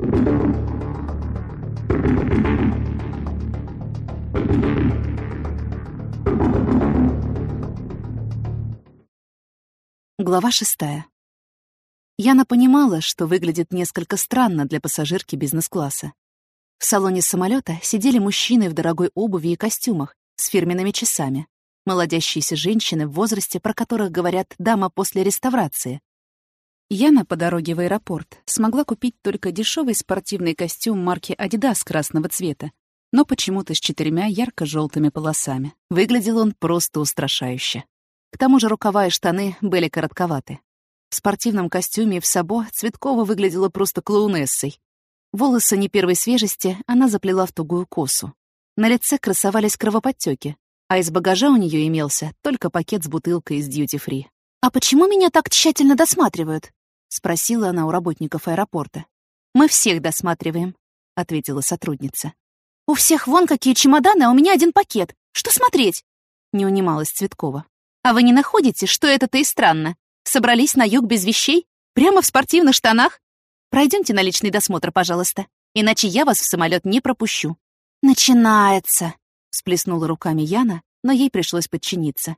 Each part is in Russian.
Глава шестая. Яна понимала, что выглядит несколько странно для пассажирки бизнес-класса. В салоне самолета сидели мужчины в дорогой обуви и костюмах с фирменными часами, молодящиеся женщины в возрасте, про которых говорят «дама после реставрации». Яна по дороге в аэропорт смогла купить только дешевый спортивный костюм марки Adidas красного цвета, но почему-то с четырьмя ярко желтыми полосами. Выглядел он просто устрашающе. К тому же рукава и штаны были коротковаты. В спортивном костюме и в сабо Цветкова выглядела просто клоунессой. Волосы не первой свежести она заплела в тугую косу. На лице красовались кровоподтёки, а из багажа у нее имелся только пакет с бутылкой из дьюти-фри. «А почему меня так тщательно досматривают?» — спросила она у работников аэропорта. «Мы всех досматриваем», — ответила сотрудница. «У всех вон какие чемоданы, а у меня один пакет. Что смотреть?» — не унималась Цветкова. «А вы не находите, что это-то и странно? Собрались на юг без вещей? Прямо в спортивных штанах? Пройдемте на личный досмотр, пожалуйста, иначе я вас в самолет не пропущу». «Начинается», — всплеснула руками Яна, но ей пришлось подчиниться.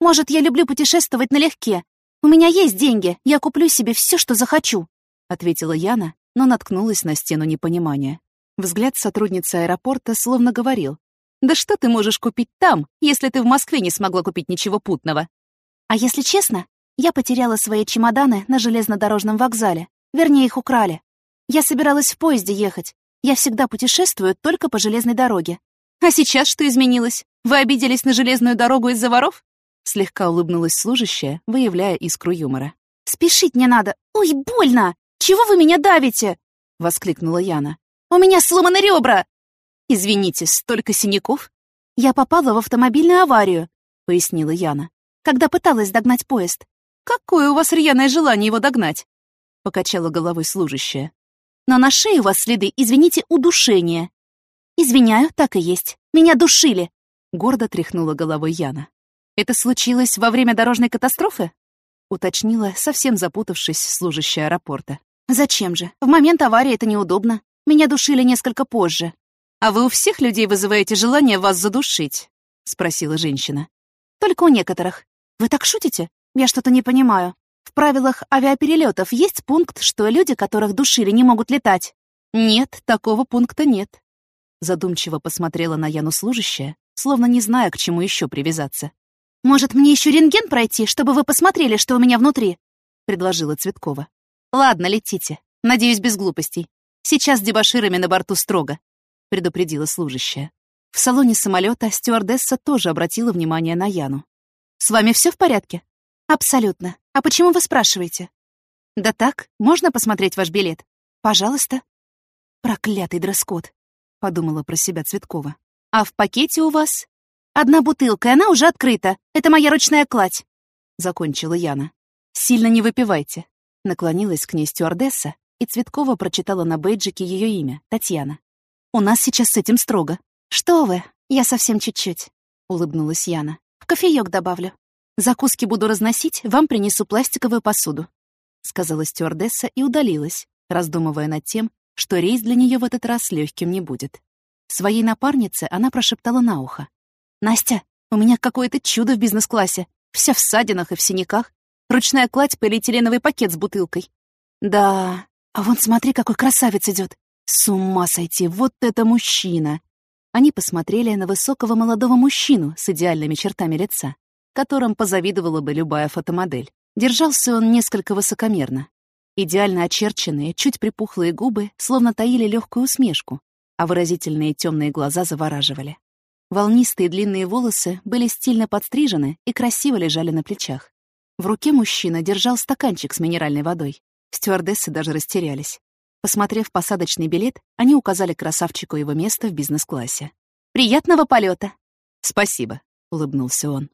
«Может, я люблю путешествовать налегке? У меня есть деньги, я куплю себе все, что захочу», — ответила Яна, но наткнулась на стену непонимания. Взгляд сотрудницы аэропорта словно говорил, «Да что ты можешь купить там, если ты в Москве не смогла купить ничего путного?» «А если честно, я потеряла свои чемоданы на железнодорожном вокзале. Вернее, их украли. Я собиралась в поезде ехать. Я всегда путешествую только по железной дороге. А сейчас что изменилось? Вы обиделись на железную дорогу из-за воров?» Слегка улыбнулась служащая, выявляя искру юмора. «Спешить мне надо! Ой, больно! Чего вы меня давите?» — воскликнула Яна. «У меня сломаны ребра!» «Извините, столько синяков?» «Я попала в автомобильную аварию», — пояснила Яна, «когда пыталась догнать поезд». «Какое у вас рьяное желание его догнать?» — покачала головой служащая. «Но на шее у вас следы, извините, удушения». «Извиняю, так и есть. Меня душили», — гордо тряхнула головой Яна. «Это случилось во время дорожной катастрофы?» — уточнила, совсем запутавшись, служащая аэропорта. «Зачем же? В момент аварии это неудобно. Меня душили несколько позже. «А вы у всех людей вызываете желание вас задушить?» — спросила женщина. «Только у некоторых. Вы так шутите? Я что-то не понимаю. В правилах авиаперелетов есть пункт, что люди, которых душили, не могут летать?» «Нет, такого пункта нет». Задумчиво посмотрела на Яну служащая, словно не зная, к чему еще привязаться. «Может, мне еще рентген пройти, чтобы вы посмотрели, что у меня внутри?» — предложила Цветкова. «Ладно, летите. Надеюсь, без глупостей. Сейчас с дебоширами на борту строго. — предупредила служащая. В салоне самолета стюардесса тоже обратила внимание на Яну. «С вами все в порядке?» «Абсолютно. А почему вы спрашиваете?» «Да так, можно посмотреть ваш билет? Пожалуйста». «Проклятый дресс-код», — подумала про себя Цветкова. «А в пакете у вас?» «Одна бутылка, и она уже открыта. Это моя ручная кладь», — закончила Яна. «Сильно не выпивайте», — наклонилась к ней стюардесса, и Цветкова прочитала на бейджике ее имя — Татьяна. У нас сейчас с этим строго. Что вы? Я совсем чуть-чуть, улыбнулась Яна. В кофеёк добавлю. Закуски буду разносить, вам принесу пластиковую посуду, сказала стюардесса и удалилась, раздумывая над тем, что рейс для нее в этот раз легким не будет. Своей напарнице она прошептала на ухо. «Настя, у меня какое-то чудо в бизнес-классе. Вся в ссадинах и в синяках. Ручная кладь, полиэтиленовый пакет с бутылкой. Да, а вон смотри, какой красавец идет. С ума сойти, вот это мужчина! Они посмотрели на высокого молодого мужчину с идеальными чертами лица, которым позавидовала бы любая фотомодель. Держался он несколько высокомерно. Идеально очерченные, чуть припухлые губы словно таили легкую усмешку, а выразительные темные глаза завораживали. Волнистые длинные волосы были стильно подстрижены и красиво лежали на плечах. В руке мужчина держал стаканчик с минеральной водой. Стюардессы даже растерялись. Посмотрев посадочный билет, они указали красавчику его место в бизнес-классе. «Приятного полета!» «Спасибо», — улыбнулся он.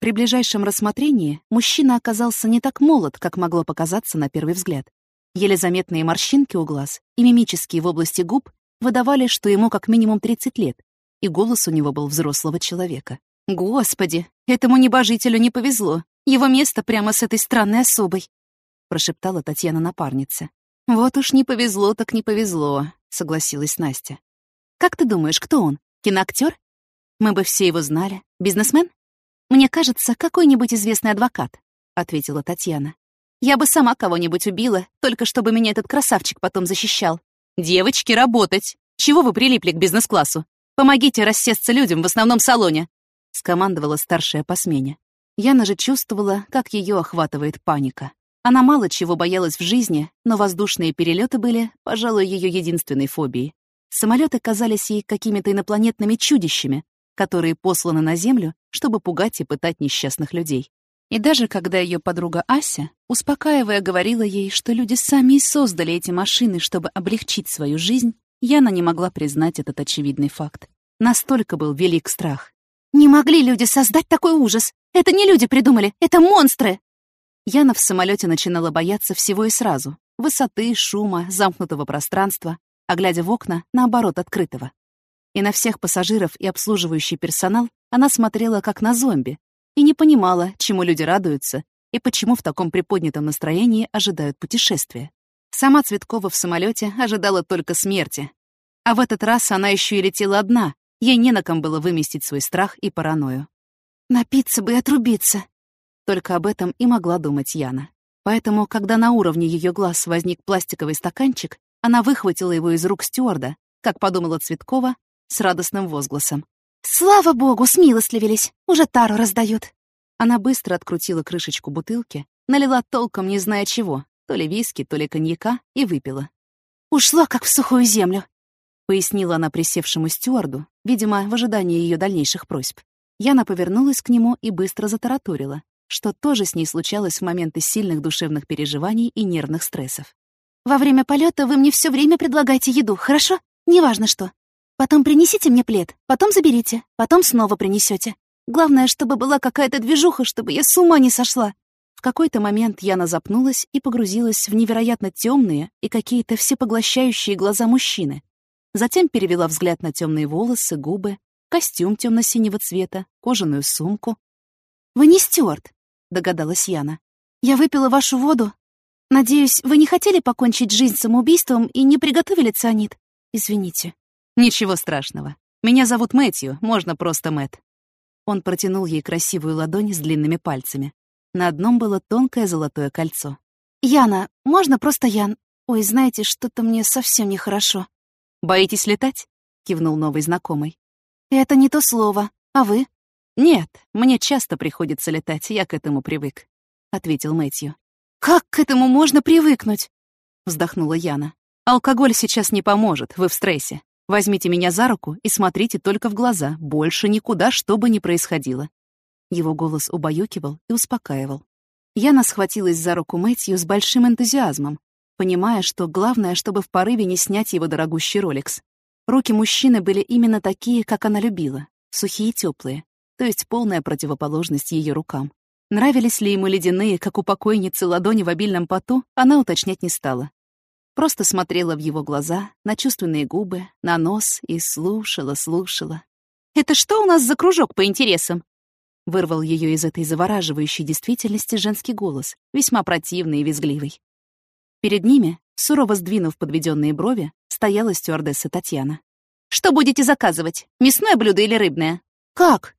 При ближайшем рассмотрении мужчина оказался не так молод, как могло показаться на первый взгляд. Еле заметные морщинки у глаз и мимические в области губ выдавали, что ему как минимум 30 лет, и голос у него был взрослого человека. «Господи, этому небожителю не повезло. Его место прямо с этой странной особой», — прошептала Татьяна напарница. «Вот уж не повезло, так не повезло», — согласилась Настя. «Как ты думаешь, кто он? Киноактер? Мы бы все его знали. Бизнесмен? Мне кажется, какой-нибудь известный адвокат», — ответила Татьяна. «Я бы сама кого-нибудь убила, только чтобы меня этот красавчик потом защищал. Девочки, работать! Чего вы прилипли к бизнес-классу? Помогите рассесться людям в основном салоне!» — скомандовала старшая по смене. Яна же чувствовала, как ее охватывает паника. Она мало чего боялась в жизни, но воздушные перелеты были, пожалуй, ее единственной фобией. Самолеты казались ей какими-то инопланетными чудищами, которые посланы на Землю, чтобы пугать и пытать несчастных людей. И даже когда ее подруга Ася, успокаивая, говорила ей, что люди сами и создали эти машины, чтобы облегчить свою жизнь, Яна не могла признать этот очевидный факт. Настолько был велик страх. «Не могли люди создать такой ужас! Это не люди придумали, это монстры!» Яна в самолете начинала бояться всего и сразу. Высоты, шума, замкнутого пространства, а глядя в окна, наоборот, открытого. И на всех пассажиров и обслуживающий персонал она смотрела как на зомби и не понимала, чему люди радуются и почему в таком приподнятом настроении ожидают путешествия. Сама Цветкова в самолете ожидала только смерти. А в этот раз она еще и летела одна, ей не на ком было выместить свой страх и паранойю. «Напиться бы и отрубиться», только об этом и могла думать Яна. Поэтому, когда на уровне ее глаз возник пластиковый стаканчик, она выхватила его из рук стюарда, как подумала Цветкова, с радостным возгласом. «Слава богу, смилостливились! Уже тару раздают!» Она быстро открутила крышечку бутылки, налила толком не зная чего, то ли виски, то ли коньяка, и выпила. «Ушла, как в сухую землю», — пояснила она присевшему стюарду, видимо, в ожидании ее дальнейших просьб. Яна повернулась к нему и быстро затараторила, что тоже с ней случалось в моменты сильных душевных переживаний и нервных стрессов. «Во время полета вы мне все время предлагаете еду, хорошо? Неважно что. Потом принесите мне плед, потом заберите, потом снова принесете. Главное, чтобы была какая-то движуха, чтобы я с ума не сошла». В какой-то момент Яна запнулась и погрузилась в невероятно темные и какие-то всепоглощающие глаза мужчины. Затем перевела взгляд на темные волосы, губы, костюм темно-синего цвета, кожаную сумку. «Вы не Стюарт?» догадалась Яна. «Я выпила вашу воду. Надеюсь, вы не хотели покончить жизнь самоубийством и не приготовили цианид? Извините». «Ничего страшного. Меня зовут Мэтью, можно просто Мэт. Он протянул ей красивую ладонь с длинными пальцами. На одном было тонкое золотое кольцо. «Яна, можно просто Ян? Ой, знаете, что-то мне совсем нехорошо». «Боитесь летать?» — кивнул новый знакомый. «Это не то слово. А вы?» «Нет, мне часто приходится летать, я к этому привык», — ответил Мэтью. «Как к этому можно привыкнуть?» — вздохнула Яна. «Алкоголь сейчас не поможет, вы в стрессе. Возьмите меня за руку и смотрите только в глаза, больше никуда, что бы ни происходило». Его голос убаюкивал и успокаивал. Яна схватилась за руку Мэтью с большим энтузиазмом, понимая, что главное, чтобы в порыве не снять его дорогущий роликс. Руки мужчины были именно такие, как она любила, сухие и теплые, то есть полная противоположность ее рукам. Нравились ли ему ледяные, как у покойницы, ладони в обильном поту, она уточнять не стала. Просто смотрела в его глаза, на чувственные губы, на нос и слушала, слушала. «Это что у нас за кружок по интересам?» Вырвал ее из этой завораживающей действительности женский голос, весьма противный и визгливый. Перед ними, сурово сдвинув подведенные брови, стояла стюардесса Татьяна. «Что будете заказывать? Мясное блюдо или рыбное?» «Как?»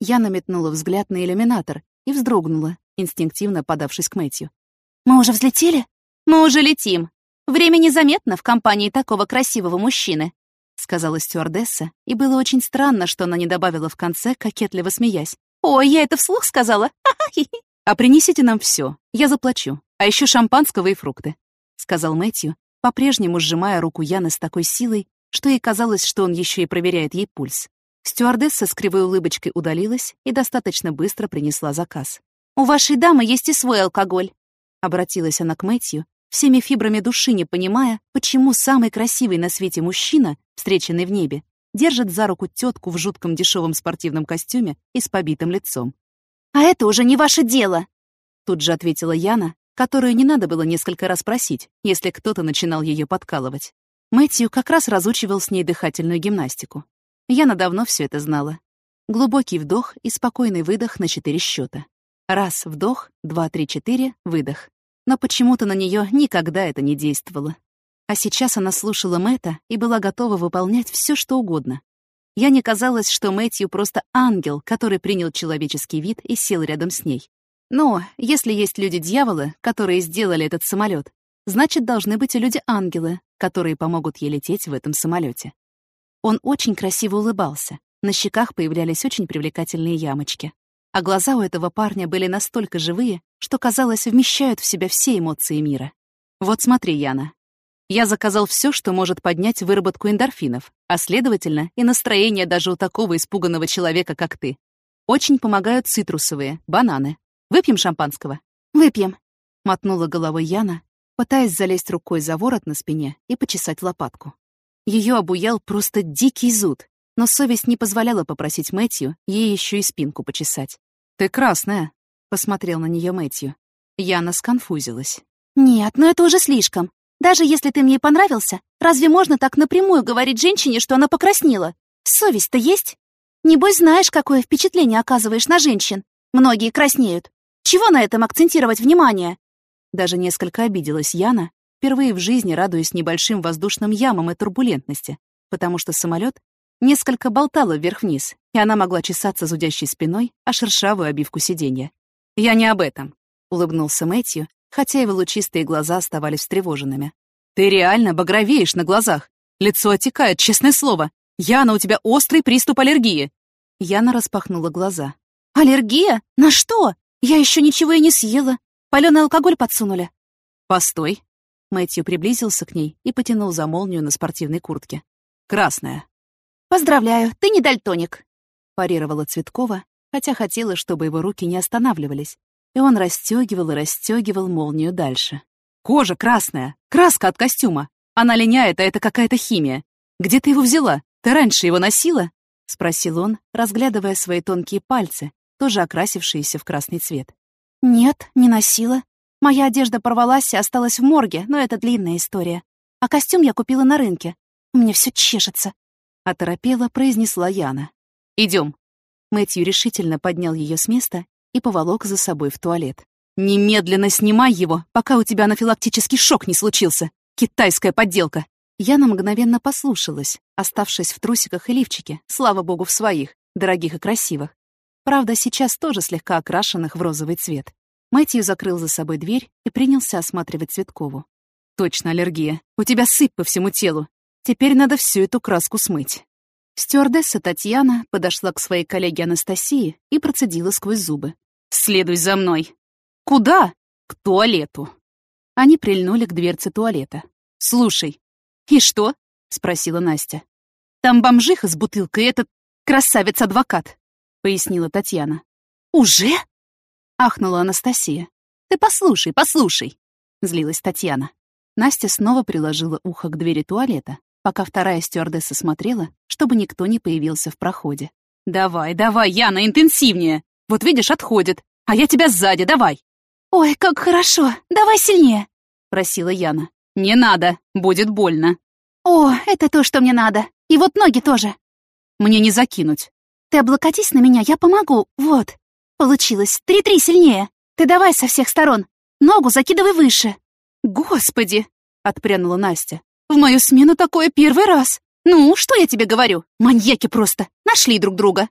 Я наметнула взгляд на иллюминатор и вздрогнула, инстинктивно подавшись к Мэтью. «Мы уже взлетели?» «Мы уже летим. Время незаметно в компании такого красивого мужчины», сказала стюардесса, и было очень странно, что она не добавила в конце, кокетливо смеясь. «Ой, я это вслух сказала? А принесите нам все, я заплачу, а еще шампанского и фрукты», сказал Мэтью, по-прежнему сжимая руку Яны с такой силой, что ей казалось, что он еще и проверяет ей пульс. Стюардесса с кривой улыбочкой удалилась и достаточно быстро принесла заказ. «У вашей дамы есть и свой алкоголь», — обратилась она к Мэтью, всеми фибрами души не понимая, почему самый красивый на свете мужчина, встреченный в небе, держит за руку тетку в жутком дешевом спортивном костюме и с побитым лицом. «А это уже не ваше дело!» Тут же ответила Яна, которую не надо было несколько раз просить, если кто-то начинал ее подкалывать. Мэтью как раз разучивал с ней дыхательную гимнастику. Яна давно все это знала. Глубокий вдох и спокойный выдох на четыре счета. Раз — вдох, два, три, четыре — выдох. но почему-то на нее никогда это не действовало. А сейчас она слушала Мэтта и была готова выполнять все, что угодно. Я не казалось, что Мэтью просто ангел, который принял человеческий вид и сел рядом с ней. Но если есть люди-дьяволы, которые сделали этот самолет, значит, должны быть и люди-ангелы, которые помогут ей лететь в этом самолете. Он очень красиво улыбался. На щеках появлялись очень привлекательные ямочки. А глаза у этого парня были настолько живые, что, казалось, вмещают в себя все эмоции мира. Вот смотри, Яна. Я заказал все, что может поднять выработку эндорфинов, а, следовательно, и настроение даже у такого испуганного человека, как ты. Очень помогают цитрусовые, бананы. Выпьем шампанского? Выпьем, — мотнула головой Яна, пытаясь залезть рукой за ворот на спине и почесать лопатку. Ее обуял просто дикий зуд, но совесть не позволяла попросить Мэтью ей еще и спинку почесать. «Ты красная», — посмотрел на нее Мэтью. Яна сконфузилась. «Нет, но это уже слишком. Даже если ты мне понравился, разве можно так напрямую говорить женщине, что она покраснела? Совесть-то есть? Небось знаешь, какое впечатление оказываешь на женщин. Многие краснеют. Чего на этом акцентировать внимание?» Даже несколько обиделась Яна, впервые в жизни радуясь небольшим воздушным ямам и турбулентности, потому что самолет несколько болтало вверх-вниз, и она могла чесаться зудящей спиной о шершавую обивку сиденья. «Я не об этом», — улыбнулся Мэтью, хотя его лучистые глаза оставались встревоженными. «Ты реально багровеешь на глазах. Лицо отекает, честное слово. Яна, у тебя острый приступ аллергии». Яна распахнула глаза. «Аллергия? На что? Я еще ничего и не съела. Палёный алкоголь подсунули». «Постой». Мэтью приблизился к ней и потянул за молнию на спортивной куртке. «Красная». «Поздравляю, ты не дальтоник», — парировала Цветкова, хотя хотела, чтобы его руки не останавливались. И он расстегивал и расстегивал молнию дальше. «Кожа красная! Краска от костюма! Она линяет, а это какая-то химия. Где ты его взяла? Ты раньше его носила?» — спросил он, разглядывая свои тонкие пальцы, тоже окрасившиеся в красный цвет. «Нет, не носила. Моя одежда порвалась и осталась в морге, но это длинная история. А костюм я купила на рынке. У меня все чешется». Оторопела, произнесла Яна. Идем. Мэтью решительно поднял ее с места и поволок за собой в туалет. «Немедленно снимай его, пока у тебя анафилактический шок не случился. Китайская подделка!» Яна мгновенно послушалась, оставшись в трусиках и лифчике, слава богу, в своих, дорогих и красивых. Правда, сейчас тоже слегка окрашенных в розовый цвет. Мэтью закрыл за собой дверь и принялся осматривать Цветкову. «Точно аллергия. У тебя сыпь по всему телу. Теперь надо всю эту краску смыть». Стюардесса Татьяна подошла к своей коллеге Анастасии и процедила сквозь зубы. «Следуй за мной». «Куда?» «К туалету». Они прильнули к дверце туалета. «Слушай». «И что?» — спросила Настя. «Там бомжиха с бутылкой, этот красавец-адвокат. — пояснила Татьяна. «Уже?» — ахнула Анастасия. «Ты послушай, послушай!» — злилась Татьяна. Настя снова приложила ухо к двери туалета, пока вторая стюардесса смотрела, чтобы никто не появился в проходе. «Давай, давай, Яна, интенсивнее! Вот видишь, отходит, а я тебя сзади, давай!» «Ой, как хорошо! Давай сильнее!» — просила Яна. «Не надо, будет больно». «О, это то, что мне надо. И вот ноги тоже». «Мне не закинуть. Ты облокотись на меня, я помогу. Вот. Получилось. Три-три сильнее. Ты давай со всех сторон. Ногу закидывай выше. Господи! Отпрянула Настя. В мою смену такое первый раз. Ну, что я тебе говорю? Маньяки просто. Нашли друг друга.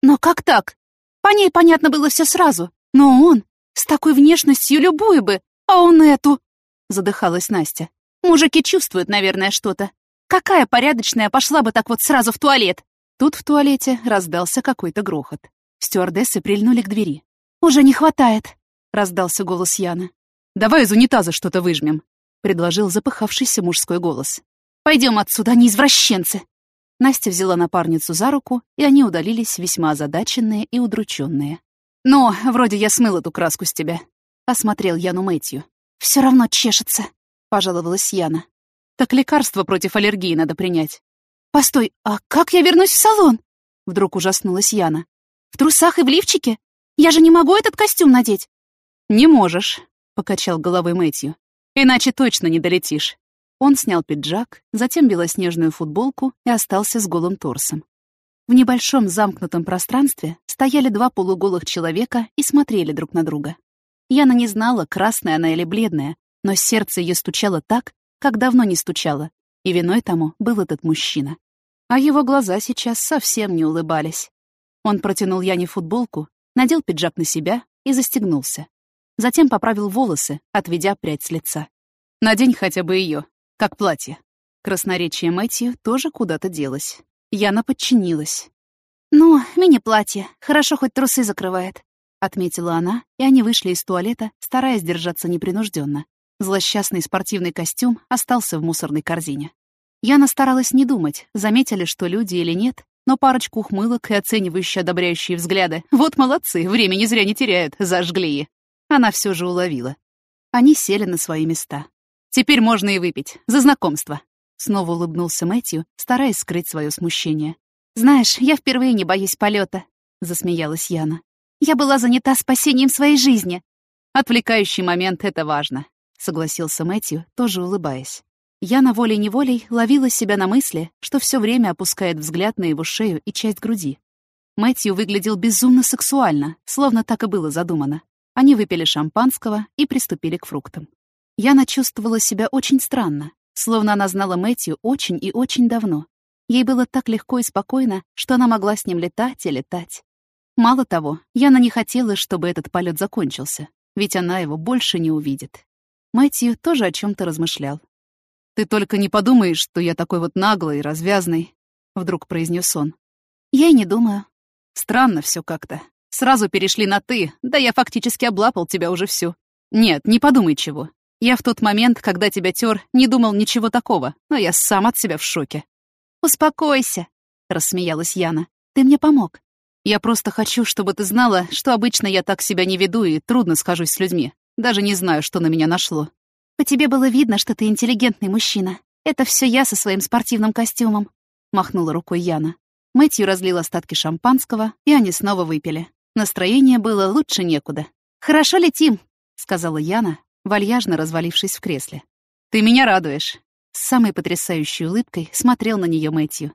Но как так? По ней понятно было все сразу. Но он с такой внешностью любую бы, а он эту. Задыхалась Настя. Мужики чувствуют, наверное, что-то. Какая порядочная пошла бы так вот сразу в туалет? Тут в туалете раздался какой-то грохот. Стюардессы прильнули к двери. «Уже не хватает», — раздался голос Яны. «Давай из унитаза что-то выжмем», — предложил запыхавшийся мужской голос. «Пойдем отсюда, они извращенцы!» Настя взяла напарницу за руку, и они удалились весьма озадаченные и удрученные. «Ну, вроде я смыл эту краску с тебя», — осмотрел Яну Мэтью. «Все равно чешется», — пожаловалась Яна. «Так лекарство против аллергии надо принять. «Постой, а как я вернусь в салон?» Вдруг ужаснулась Яна. «В трусах и в лифчике? Я же не могу этот костюм надеть!» «Не можешь», — покачал головой Мэтью. «Иначе точно не долетишь». Он снял пиджак, затем белоснежную футболку и остался с голым торсом. В небольшом замкнутом пространстве стояли два полуголых человека и смотрели друг на друга. Яна не знала, красная она или бледная, но сердце ее стучало так, как давно не стучало, и виной тому был этот мужчина. А его глаза сейчас совсем не улыбались. Он протянул Яне футболку, надел пиджак на себя и застегнулся. Затем поправил волосы, отведя прядь с лица. «Надень хотя бы ее, как платье». Красноречие Мэтью тоже куда-то делось. Яна подчинилась. «Ну, мини-платье. Хорошо, хоть трусы закрывает», — отметила она, и они вышли из туалета, стараясь держаться непринужденно. Злосчастный спортивный костюм остался в мусорной корзине. Яна старалась не думать, заметили, что люди или нет, но парочку ухмылок и оценивающие одобряющие взгляды. Вот молодцы, времени зря не теряют, зажгли. Она все же уловила. Они сели на свои места. «Теперь можно и выпить. За знакомство». Снова улыбнулся Мэтью, стараясь скрыть свое смущение. «Знаешь, я впервые не боюсь полета, засмеялась Яна. «Я была занята спасением своей жизни». «Отвлекающий момент — это важно», — согласился Мэтью, тоже улыбаясь. Яна волей-неволей ловила себя на мысли, что все время опускает взгляд на его шею и часть груди. Мэтью выглядел безумно сексуально, словно так и было задумано. Они выпили шампанского и приступили к фруктам. Яна чувствовала себя очень странно, словно она знала Мэтью очень и очень давно. Ей было так легко и спокойно, что она могла с ним летать и летать. Мало того, Яна не хотела, чтобы этот полет закончился, ведь она его больше не увидит. Мэтью тоже о чем то размышлял. «Ты только не подумаешь, что я такой вот наглый и развязный», — вдруг произнес он. «Я и не думаю». «Странно все как-то. Сразу перешли на «ты», да я фактически облапал тебя уже всю. Нет, не подумай чего. Я в тот момент, когда тебя тер, не думал ничего такого, но я сам от себя в шоке. «Успокойся», — рассмеялась Яна. «Ты мне помог». «Я просто хочу, чтобы ты знала, что обычно я так себя не веду и трудно схожусь с людьми. Даже не знаю, что на меня нашло». «По тебе было видно, что ты интеллигентный мужчина. Это все я со своим спортивным костюмом», — махнула рукой Яна. Мэтью разлил остатки шампанского, и они снова выпили. Настроение было лучше некуда. «Хорошо летим», — сказала Яна, вальяжно развалившись в кресле. «Ты меня радуешь. С самой потрясающей улыбкой смотрел на нее Мэтью.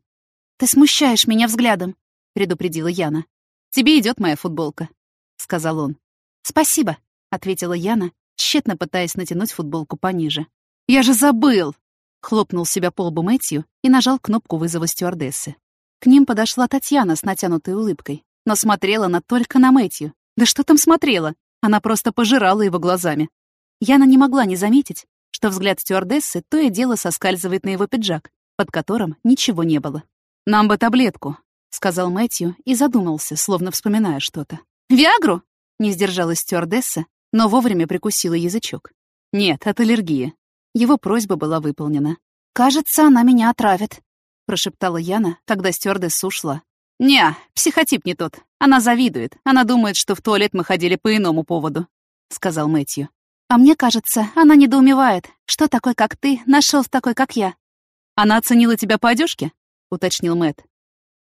«Ты смущаешь меня взглядом», — предупредила Яна. «Тебе идет моя футболка», — сказал он. «Спасибо», — ответила Яна, тщетно пытаясь натянуть футболку пониже. «Я же забыл!» — хлопнул себя по лбу Мэтью и нажал кнопку вызова стюардессы. К ним подошла Татьяна с натянутой улыбкой, но смотрела она только на Мэтью. Да что там смотрела? Она просто пожирала его глазами. Яна не могла не заметить, что взгляд стюардессы то и дело соскальзывает на его пиджак, под которым ничего не было. «Нам бы таблетку», — сказал Мэтью и задумался, словно вспоминая что-то. «Виагру?» — не сдержалась стюардесса, но вовремя прикусила язычок. «Нет, от аллергии». Его просьба была выполнена. «Кажется, она меня отравит», — прошептала Яна, когда стюардесса ушла. «Не, психотип не тот. Она завидует. Она думает, что в туалет мы ходили по иному поводу», — сказал Мэтью. А мне кажется, она недоумевает, что такой, как ты, нашел в такой, как я. Она оценила тебя по одежке? уточнил Мэт.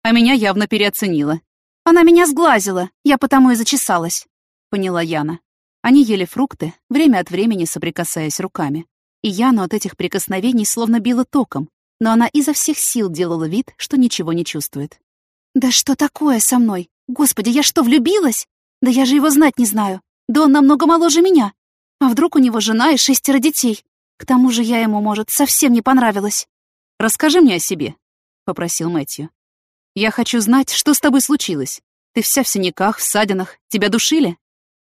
А меня явно переоценила. Она меня сглазила, я потому и зачесалась, поняла Яна. Они ели фрукты, время от времени соприкасаясь руками. И Яну от этих прикосновений словно било током, но она изо всех сил делала вид, что ничего не чувствует. «Да что такое со мной? Господи, я что, влюбилась? Да я же его знать не знаю. Да он намного моложе меня. А вдруг у него жена и шестеро детей? К тому же я ему, может, совсем не понравилась. «Расскажи мне о себе», — попросил Мэтью. «Я хочу знать, что с тобой случилось. Ты вся в синяках, в ссадинах. Тебя душили?»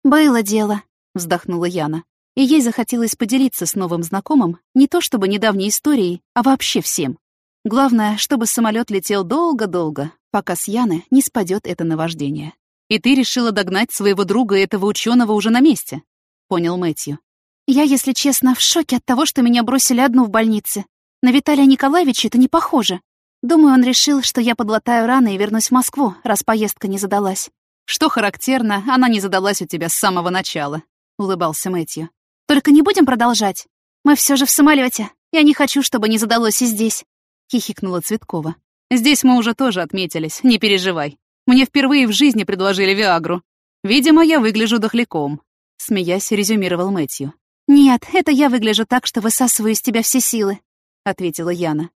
«Было дело», — вздохнула Яна. И ей захотелось поделиться с новым знакомым не то чтобы недавней историей, а вообще всем. Главное, чтобы самолет летел долго-долго, пока с Яны не спадет это наваждение. И ты решила догнать своего друга этого ученого уже на месте понял Мэтью. «Я, если честно, в шоке от того, что меня бросили одну в больнице. На Виталия Николаевича это не похоже. Думаю, он решил, что я подлатаю раны и вернусь в Москву, раз поездка не задалась». «Что характерно, она не задалась у тебя с самого начала», — улыбался Мэтью. «Только не будем продолжать. Мы все же в самолете. Я не хочу, чтобы не задалось и здесь», — хихикнула Цветкова. «Здесь мы уже тоже отметились, не переживай. Мне впервые в жизни предложили Виагру. Видимо, я выгляжу дохляком смеясь, резюмировал Мэтью. «Нет, это я выгляжу так, что высасываю из тебя все силы», — ответила Яна.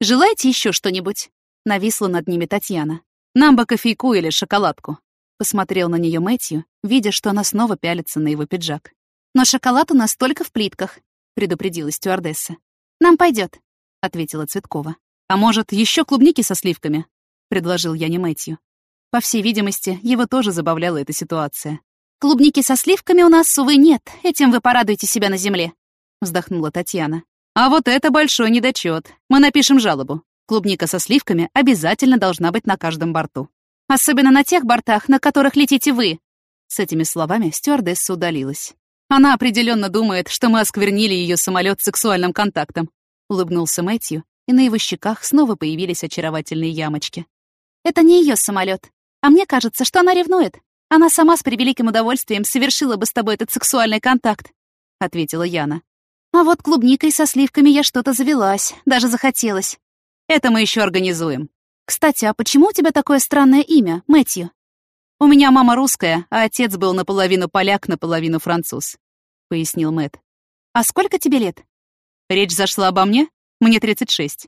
«Желаете еще что-нибудь?» — нависла над ними Татьяна. «Нам бы кофейку или шоколадку», — посмотрел на нее Мэтью, видя, что она снова пялится на его пиджак. Но шоколад у нас только в плитках», — предупредила стюардесса. «Нам пойдет», — ответила Цветкова. «А может, еще клубники со сливками?» — предложил я не Мэтью. По всей видимости, его тоже забавляла эта ситуация. «Клубники со сливками у нас, увы, нет. Этим вы порадуете себя на земле», — вздохнула Татьяна. «А вот это большой недочет. Мы напишем жалобу. Клубника со сливками обязательно должна быть на каждом борту. Особенно на тех бортах, на которых летите вы». С этими словами стюардесса удалилась. Она определенно думает, что мы осквернили ее самолет сексуальным контактом. Улыбнулся Мэтью, и на его щеках снова появились очаровательные ямочки. «Это не ее самолет. А мне кажется, что она ревнует. Она сама с превеликим удовольствием совершила бы с тобой этот сексуальный контакт», — ответила Яна. «А вот клубникой со сливками я что-то завелась, даже захотелось. Это мы еще организуем. Кстати, а почему у тебя такое странное имя, Мэтью?» «У меня мама русская, а отец был наполовину поляк, наполовину француз», — пояснил Мэт. «А сколько тебе лет?» Речь зашла обо мне? Мне 36.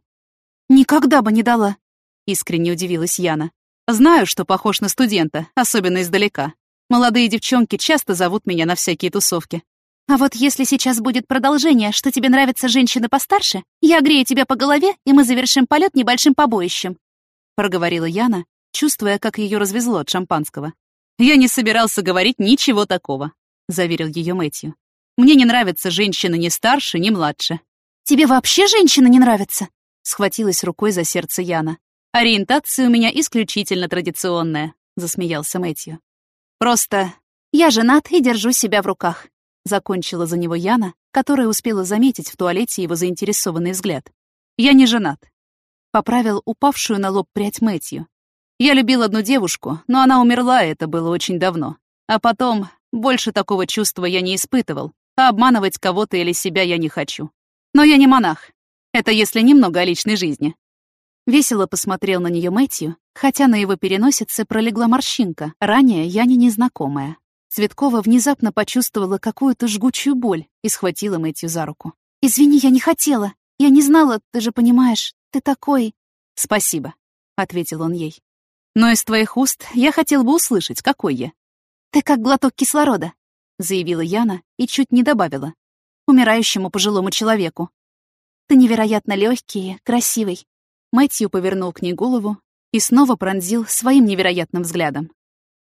Никогда бы не дала. Искренне удивилась Яна. Знаю, что похож на студента, особенно издалека. Молодые девчонки часто зовут меня на всякие тусовки. А вот если сейчас будет продолжение, что тебе нравятся женщины постарше, я грею тебя по голове, и мы завершим полет небольшим побоищем. Проговорила Яна, чувствуя, как ее развезло от шампанского. Я не собирался говорить ничего такого, заверил ее Мэтью. Мне не нравятся женщины ни старше, ни младше. «Тебе вообще женщина не нравится?» — схватилась рукой за сердце Яна. «Ориентация у меня исключительно традиционная», — засмеялся Мэтью. «Просто я женат и держу себя в руках», — закончила за него Яна, которая успела заметить в туалете его заинтересованный взгляд. «Я не женат», — поправил упавшую на лоб прядь Мэтью. «Я любил одну девушку, но она умерла, это было очень давно. А потом больше такого чувства я не испытывал, а обманывать кого-то или себя я не хочу. Но я не монах. Это если немного о личной жизни. Весело посмотрел на нее Мэтью, хотя на его переносице пролегла морщинка, ранее я не незнакомая. Цветкова внезапно почувствовала какую-то жгучую боль и схватила Мэтью за руку. «Извини, я не хотела. Я не знала, ты же понимаешь, ты такой...» «Спасибо», — ответил он ей. «Но из твоих уст я хотел бы услышать, какой я». «Ты как глоток кислорода», — заявила Яна и чуть не добавила умирающему пожилому человеку. Ты невероятно легкий, красивый. Мэтью повернул к ней голову и снова пронзил своим невероятным взглядом.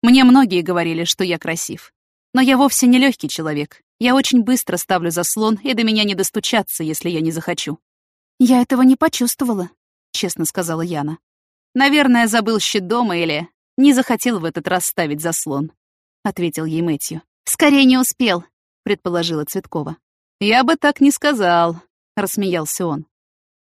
Мне многие говорили, что я красив. Но я вовсе не легкий человек. Я очень быстро ставлю заслон, и до меня не достучаться, если я не захочу. Я этого не почувствовала, честно сказала Яна. Наверное, забыл щит дома или не захотел в этот раз ставить заслон, ответил ей Мэтью. Скорее не успел, предположила Цветкова. «Я бы так не сказал», — рассмеялся он.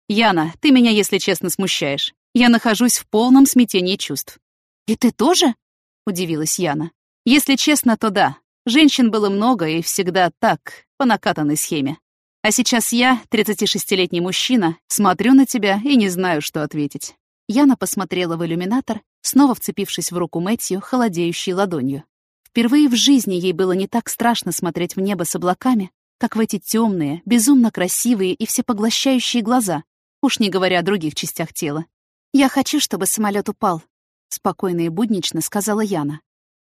«Яна, ты меня, если честно, смущаешь. Я нахожусь в полном смятении чувств». «И ты тоже?» — удивилась Яна. «Если честно, то да. Женщин было много и всегда так, по накатанной схеме. А сейчас я, 36-летний мужчина, смотрю на тебя и не знаю, что ответить». Яна посмотрела в иллюминатор, снова вцепившись в руку Мэтью, холодеющей ладонью. Впервые в жизни ей было не так страшно смотреть в небо с облаками, как в эти темные, безумно красивые и всепоглощающие глаза, уж не говоря о других частях тела. «Я хочу, чтобы самолет упал», — спокойно и буднично сказала Яна.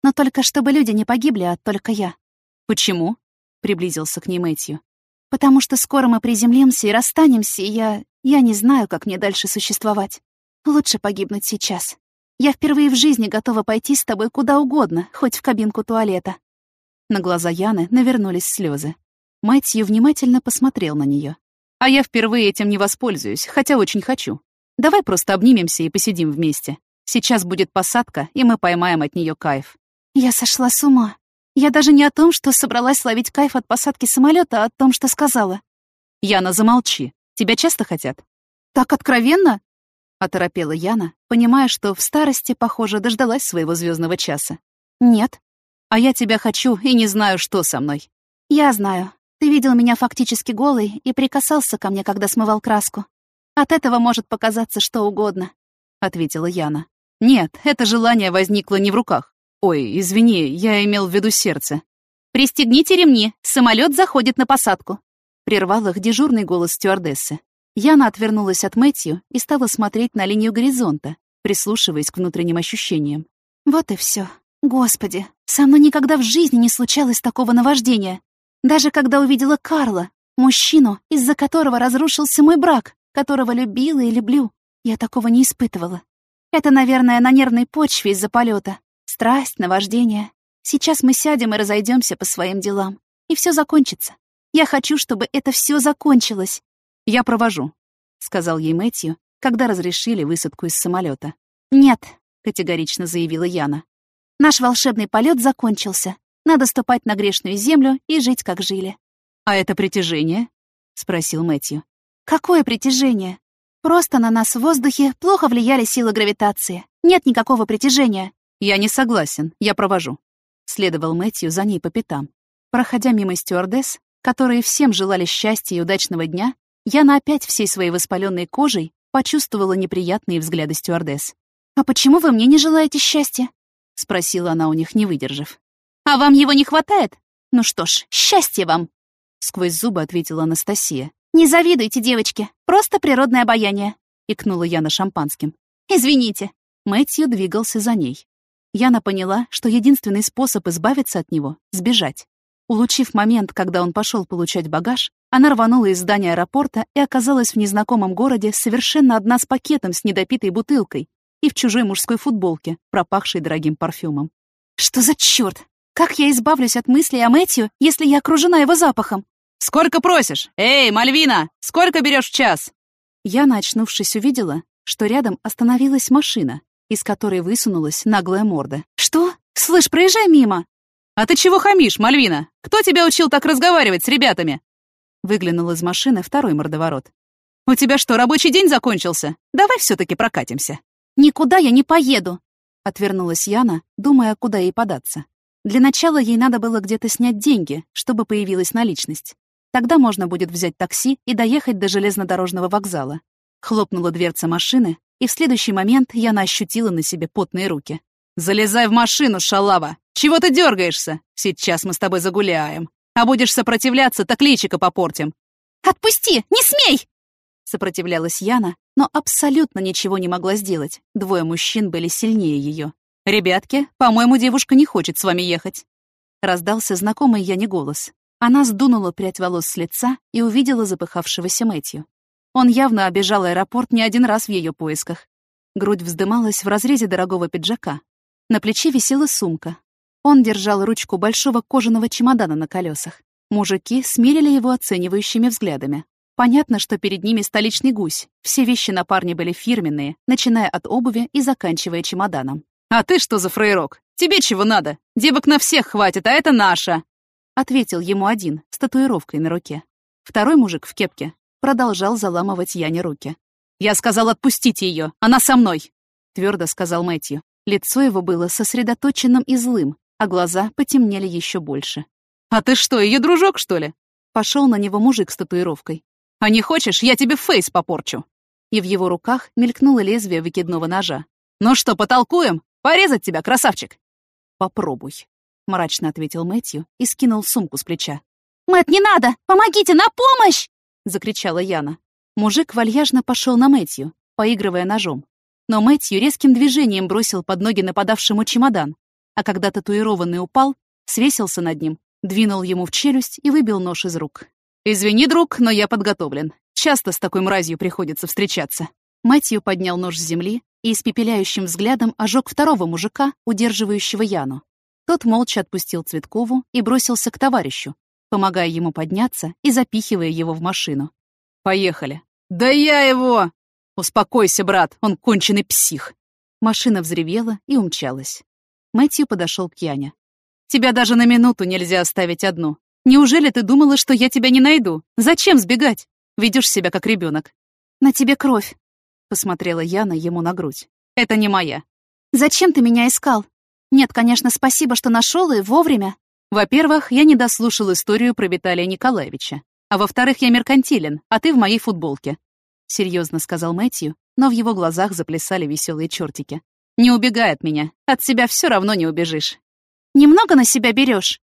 «Но только чтобы люди не погибли, а только я». «Почему?» — приблизился к ней Мэтью. «Потому что скоро мы приземлимся и расстанемся, и я... я не знаю, как мне дальше существовать. Лучше погибнуть сейчас. Я впервые в жизни готова пойти с тобой куда угодно, хоть в кабинку туалета». На глаза Яны навернулись слезы. Мэтью внимательно посмотрел на нее. «А я впервые этим не воспользуюсь, хотя очень хочу. Давай просто обнимемся и посидим вместе. Сейчас будет посадка, и мы поймаем от нее кайф». Я сошла с ума. Я даже не о том, что собралась ловить кайф от посадки самолета, а о том, что сказала. «Яна, замолчи. Тебя часто хотят?» «Так откровенно?» — оторопела Яна, понимая, что в старости, похоже, дождалась своего звездного часа. «Нет». «А я тебя хочу и не знаю, что со мной». «Я знаю. Ты видел меня фактически голой и прикасался ко мне, когда смывал краску. От этого может показаться что угодно», — ответила Яна. «Нет, это желание возникло не в руках. Ой, извини, я имел в виду сердце». «Пристегните ремни, самолет заходит на посадку», — прервал их дежурный голос стюардессы. Яна отвернулась от Мэтью и стала смотреть на линию горизонта, прислушиваясь к внутренним ощущениям. «Вот и все. Господи, со мной никогда в жизни не случалось такого наваждения. Даже когда увидела Карла, мужчину, из-за которого разрушился мой брак, которого любила и люблю, я такого не испытывала. Это, наверное, на нервной почве из-за полета. Страсть, наваждение. Сейчас мы сядем и разойдемся по своим делам. И все закончится. Я хочу, чтобы это все закончилось. Я провожу, сказал ей Мэтью, когда разрешили высадку из самолета. Нет, категорично заявила Яна. Наш волшебный полет закончился. Надо ступать на грешную землю и жить, как жили. А это притяжение? спросил Мэтью. Какое притяжение? Просто на нас в воздухе плохо влияли силы гравитации. Нет никакого притяжения. Я не согласен, я провожу. Следовал Мэтью за ней по пятам. Проходя мимо стюардесс, которые всем желали счастья и удачного дня, Яна опять всей своей воспаленной кожей почувствовала неприятные взгляды стюардесс. «А почему вы мне не желаете счастья?» — спросила она у них, не выдержав. «А вам его не хватает? Ну что ж, счастья вам!» Сквозь зубы ответила Анастасия. «Не завидуйте, девочки, просто природное обаяние», — икнула Яна шампанским. «Извините». Мэтью двигался за ней. Яна поняла, что единственный способ избавиться от него — сбежать. Улучив момент, когда он пошел получать багаж, она рванула из здания аэропорта и оказалась в незнакомом городе совершенно одна с пакетом с недопитой бутылкой и в чужой мужской футболке, пропахшей дорогим парфюмом. «Что за черт? Как я избавлюсь от мыслей о Мэтью, если я окружена его запахом?» «Сколько просишь? Эй, Мальвина, сколько берешь в час?» Я, очнувшись, увидела, что рядом остановилась машина, из которой высунулась наглая морда. «Что? Слышь, проезжай мимо!» «А ты чего хамишь, Мальвина? Кто тебя учил так разговаривать с ребятами?» Выглянул из машины второй мордоворот. «У тебя что, рабочий день закончился? Давай все таки прокатимся». «Никуда я не поеду!» Отвернулась Яна, думая, куда ей податься. Для начала ей надо было где-то снять деньги, чтобы появилась наличность. Тогда можно будет взять такси и доехать до железнодорожного вокзала. Хлопнула дверца машины, и в следующий момент Яна ощутила на себе потные руки. «Залезай в машину, шалава! Чего ты дергаешься? Сейчас мы с тобой загуляем. А будешь сопротивляться, так личико попортим». «Отпусти! Не смей!» Сопротивлялась Яна, но абсолютно ничего не могла сделать. Двое мужчин были сильнее ее. «Ребятки, по-моему, девушка не хочет с вами ехать». Раздался знакомый Яне голос. Она сдунула прядь волос с лица и увидела запыхавшегося Мэтью. Он явно обежал аэропорт не один раз в ее поисках. Грудь вздымалась в разрезе дорогого пиджака. На плече висела сумка. Он держал ручку большого кожаного чемодана на колесах. Мужики смирили его оценивающими взглядами. Понятно, что перед ними столичный гусь. Все вещи на парне были фирменные, начиная от обуви и заканчивая чемоданом. «А ты что за фрейрок? Тебе чего надо? Девок на всех хватит, а это наша!» Ответил ему один, с татуировкой на руке. Второй мужик в кепке продолжал заламывать Яне руки. «Я сказал, отпустите ее! Она со мной!» Твердо сказал Мэтью. Лицо его было сосредоточенным и злым, а глаза потемнели еще больше. «А ты что, ее дружок, что ли?» Пошел на него мужик с татуировкой. «А не хочешь, я тебе фейс попорчу!» И в его руках мелькнуло лезвие выкидного ножа. «Ну что, потолкуем? Порезать тебя, красавчик!» «Попробуй», — мрачно ответил Мэтью и скинул сумку с плеча. «Мэтт, не надо! Помогите, на помощь!» — закричала Яна. Мужик вальяжно пошел на Мэтью, поигрывая ножом. Но Мэтью резким движением бросил под ноги нападавшему чемодан, а когда татуированный упал, свесился над ним, двинул ему в челюсть и выбил нож из рук. «Извини, друг, но я подготовлен. Часто с такой мразью приходится встречаться». Мэтью поднял нож с земли и испепеляющим взглядом ожег второго мужика, удерживающего Яну. Тот молча отпустил Цветкову и бросился к товарищу, помогая ему подняться и запихивая его в машину. «Поехали». «Да я его!» «Успокойся, брат, он конченый псих». Машина взревела и умчалась. Мэтью подошел к Яне. «Тебя даже на минуту нельзя оставить одну. Неужели ты думала, что я тебя не найду? Зачем сбегать? Ведешь себя как ребенок. «На тебе кровь», — посмотрела Яна ему на грудь. «Это не моя». «Зачем ты меня искал?» Нет, конечно, спасибо, что нашел и вовремя. Во-первых, я не дослушал историю про Виталия Николаевича. А во-вторых, я меркантилен, а ты в моей футболке. Серьезно сказал Мэтью, но в его глазах заплясали веселые чертики. Не убегай от меня, от себя все равно не убежишь. Немного на себя берешь.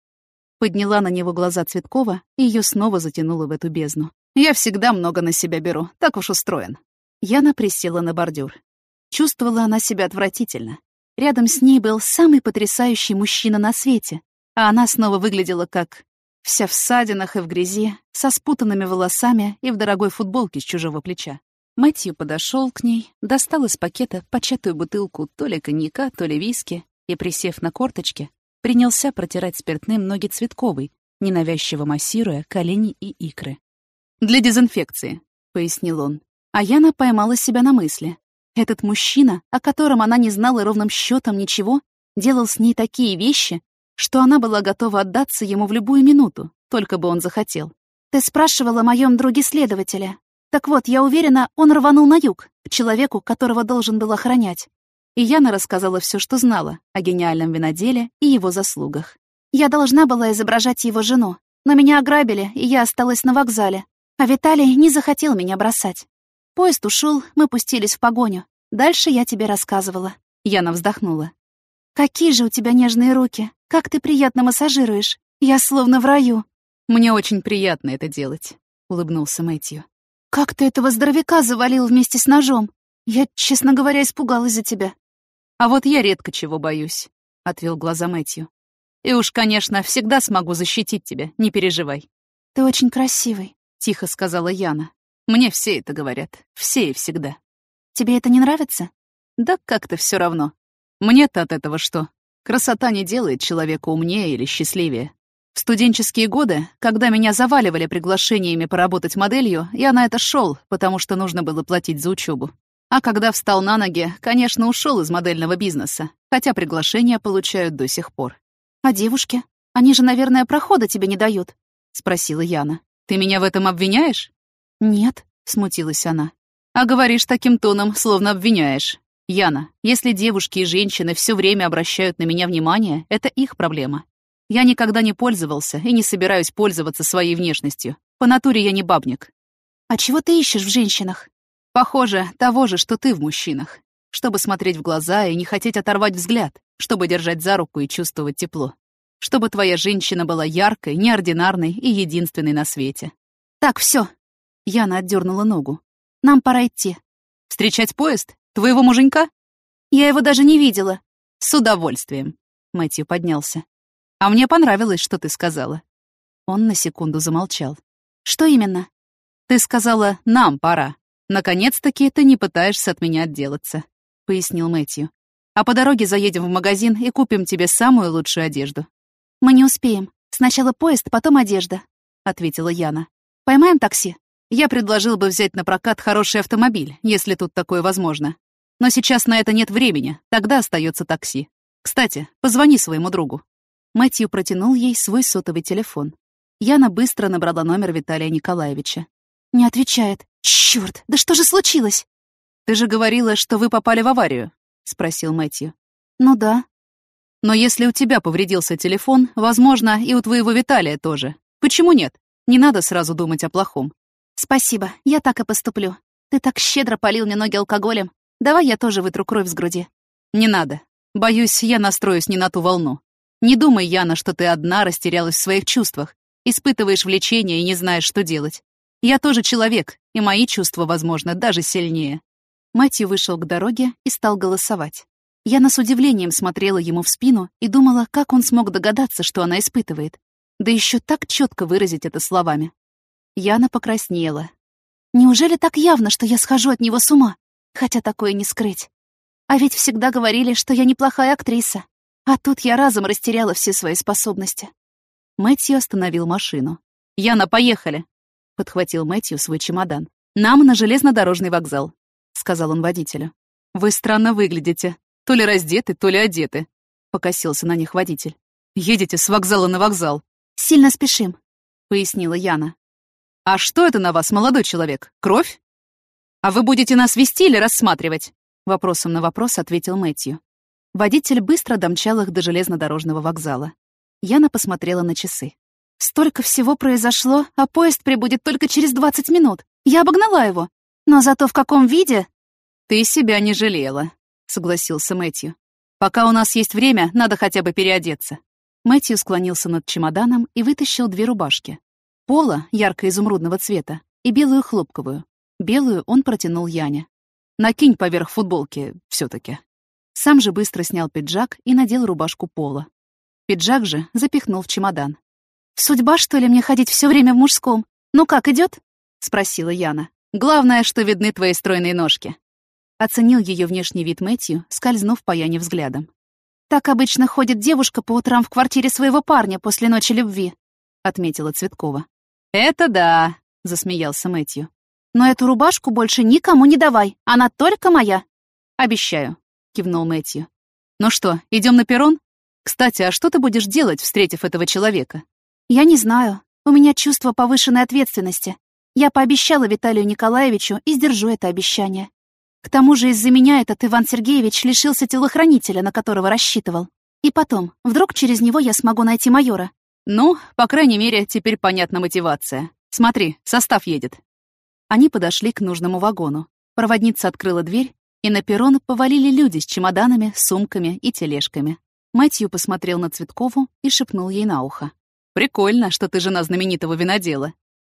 Подняла на него глаза Цветкова, и ее снова затянуло в эту бездну. Я всегда много на себя беру, так уж устроен. Яна присела на бордюр. Чувствовала она себя отвратительно. Рядом с ней был самый потрясающий мужчина на свете, а она снова выглядела как... вся в ссадинах и в грязи, со спутанными волосами и в дорогой футболке с чужого плеча. Мэтью подошел к ней, достал из пакета початую бутылку то ли коньяка, то ли виски и, присев на корточки, принялся протирать спиртным ноги Цветковой, ненавязчиво массируя колени и икры. «Для дезинфекции», — пояснил он. А Яна поймала себя на мысли. Этот мужчина, о котором она не знала ровным счетом ничего, делал с ней такие вещи, что она была готова отдаться ему в любую минуту, только бы он захотел. «Ты спрашивала о моем друге-следователе. Так вот, я уверена, он рванул на юг, к человеку, которого должен был охранять». И Яна рассказала все, что знала о гениальном виноделе и его заслугах. «Я должна была изображать его жену, но меня ограбили, и я осталась на вокзале. А Виталий не захотел меня бросать. Поезд ушел, мы пустились в погоню. Дальше я тебе рассказывала. Яна вздохнула. Какие же у тебя нежные руки. Как ты приятно массажируешь. Я словно в раю. Мне очень приятно это делать, улыбнулся Мэтью. Как ты этого здоровяка завалил вместе с ножом? Я, честно говоря, испугалась за тебя. А вот я редко чего боюсь, отвел глаза Мэтью. И уж, конечно, всегда смогу защитить тебя, не переживай. Ты очень красивый, тихо сказала Яна. Мне все это говорят. Все и всегда. Тебе это не нравится? Да как-то все равно. Мне-то от этого что? Красота не делает человека умнее или счастливее. В студенческие годы, когда меня заваливали приглашениями поработать моделью, я на это шел, потому что нужно было платить за учебу. А когда встал на ноги, конечно, ушел из модельного бизнеса, хотя приглашения получают до сих пор. «А девушки? Они же, наверное, прохода тебе не дают?» — спросила Яна. «Ты меня в этом обвиняешь?» «Нет», — смутилась она. «А говоришь таким тоном, словно обвиняешь. Яна, если девушки и женщины все время обращают на меня внимание, это их проблема. Я никогда не пользовался и не собираюсь пользоваться своей внешностью. По натуре я не бабник». «А чего ты ищешь в женщинах?» «Похоже, того же, что ты в мужчинах. Чтобы смотреть в глаза и не хотеть оторвать взгляд, чтобы держать за руку и чувствовать тепло. Чтобы твоя женщина была яркой, неординарной и единственной на свете. Так, все, Яна отдернула ногу. «Нам пора идти». «Встречать поезд? Твоего муженька?» «Я его даже не видела». «С удовольствием». Мэтью поднялся. «А мне понравилось, что ты сказала». Он на секунду замолчал. «Что именно?» «Ты сказала, нам пора. Наконец-таки ты не пытаешься от меня отделаться», — пояснил Мэтью. «А по дороге заедем в магазин и купим тебе самую лучшую одежду». «Мы не успеем. Сначала поезд, потом одежда», — ответила Яна. «Поймаем такси?» Я предложил бы взять на прокат хороший автомобиль, если тут такое возможно. Но сейчас на это нет времени, тогда остается такси. Кстати, позвони своему другу». Мэтью протянул ей свой сотовый телефон. Яна быстро набрала номер Виталия Николаевича. «Не отвечает. Чёрт, да что же случилось?» «Ты же говорила, что вы попали в аварию», — спросил Мэтью. «Ну да». «Но если у тебя повредился телефон, возможно, и у твоего Виталия тоже. Почему нет? Не надо сразу думать о плохом. «Спасибо, я так и поступлю. Ты так щедро полил мне ноги алкоголем. Давай я тоже вытру кровь с груди». «Не надо. Боюсь, я настроюсь не на ту волну. Не думай, Яна, что ты одна растерялась в своих чувствах, испытываешь влечение и не знаешь, что делать. Я тоже человек, и мои чувства, возможно, даже сильнее». Мэтью вышел к дороге и стал голосовать. Яна с удивлением смотрела ему в спину и думала, как он смог догадаться, что она испытывает. Да еще так четко выразить это словами. Яна покраснела. Неужели так явно, что я схожу от него с ума? Хотя такое не скрыть. А ведь всегда говорили, что я неплохая актриса. А тут я разом растеряла все свои способности. Мэтью остановил машину. «Яна, поехали!» — подхватил Мэтью свой чемодан. «Нам на железнодорожный вокзал», — сказал он водителю. «Вы странно выглядите. То ли раздеты, то ли одеты», — покосился на них водитель. «Едете с вокзала на вокзал». «Сильно спешим», — пояснила Яна. «А что это на вас, молодой человек? Кровь?» «А вы будете нас вести или рассматривать?» Вопросом на вопрос ответил Мэтью. Водитель быстро домчал их до железнодорожного вокзала. Яна посмотрела на часы. «Столько всего произошло, а поезд прибудет только через 20 минут. Я обогнала его. Но зато в каком виде...» «Ты себя не жалела», — согласился Мэтью. «Пока у нас есть время, надо хотя бы переодеться». Мэтью склонился над чемоданом и вытащил две рубашки. Пола ярко-изумрудного цвета и белую хлопковую. Белую он протянул Яне. «Накинь поверх футболки все таки Сам же быстро снял пиджак и надел рубашку Пола. Пиджак же запихнул в чемодан. Судьба, что ли, мне ходить все время в мужском? Ну как, идет? спросила Яна. Главное, что видны твои стройные ножки. Оценил ее внешний вид Мэтью, скользнув по Яне взглядом. Так обычно ходит девушка по утрам в квартире своего парня после ночи любви, отметила Цветкова. Это да, засмеялся Мэтью. Но эту рубашку больше никому не давай, она только моя. Обещаю, кивнул Мэтью. Ну что, идем на перрон? Кстати, а что ты будешь делать, встретив этого человека? Я не знаю. У меня чувство повышенной ответственности. Я пообещала Виталию Николаевичу и сдержу это обещание. К тому же из-за меня этот Иван Сергеевич лишился телохранителя, на которого рассчитывал. И потом, вдруг через него я смогу найти майора. Ну, по крайней мере, теперь понятна мотивация. Смотри, состав едет. Они подошли к нужному вагону. Проводница открыла дверь, и на перрон повалили люди с чемоданами, сумками и тележками. Мэтью посмотрел на Цветкову и шепнул ей на ухо. «Прикольно, что ты жена знаменитого винодела».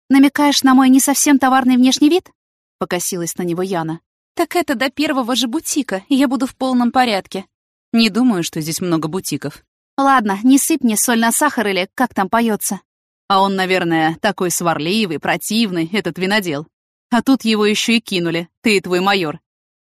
«Намекаешь на мой не совсем товарный внешний вид?» — покосилась на него Яна. «Так это до первого же бутика, и я буду в полном порядке». «Не думаю, что здесь много бутиков». «Ладно, не сыпь мне соль на сахар или как там поется. А он, наверное, такой сварливый, противный, этот винодел. А тут его еще и кинули, ты и твой майор.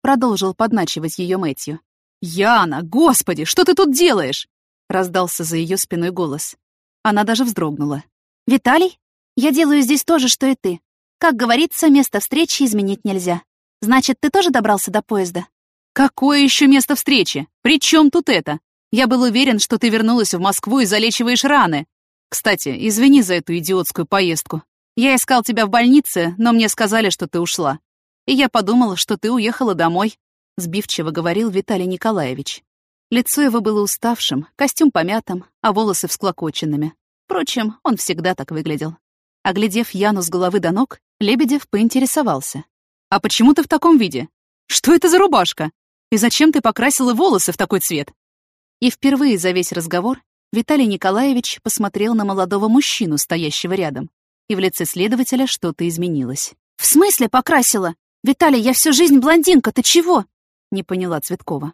Продолжил подначивать ее Мэтью. «Яна, господи, что ты тут делаешь?» Раздался за ее спиной голос. Она даже вздрогнула. «Виталий, я делаю здесь то же, что и ты. Как говорится, место встречи изменить нельзя. Значит, ты тоже добрался до поезда?» «Какое еще место встречи? При чем тут это? Я был уверен, что ты вернулась в Москву и залечиваешь раны. Кстати, извини за эту идиотскую поездку. Я искал тебя в больнице, но мне сказали, что ты ушла. И я подумал, что ты уехала домой», — сбивчиво говорил Виталий Николаевич. Лицо его было уставшим, костюм помятым, а волосы всклокоченными. Впрочем, он всегда так выглядел. Оглядев Яну с головы до ног, Лебедев поинтересовался. «А почему ты в таком виде? Что это за рубашка? И зачем ты покрасила волосы в такой цвет?» И впервые за весь разговор Виталий Николаевич посмотрел на молодого мужчину, стоящего рядом, и в лице следователя что-то изменилось. «В смысле покрасила? Виталий, я всю жизнь блондинка, ты чего?» — не поняла Цветкова.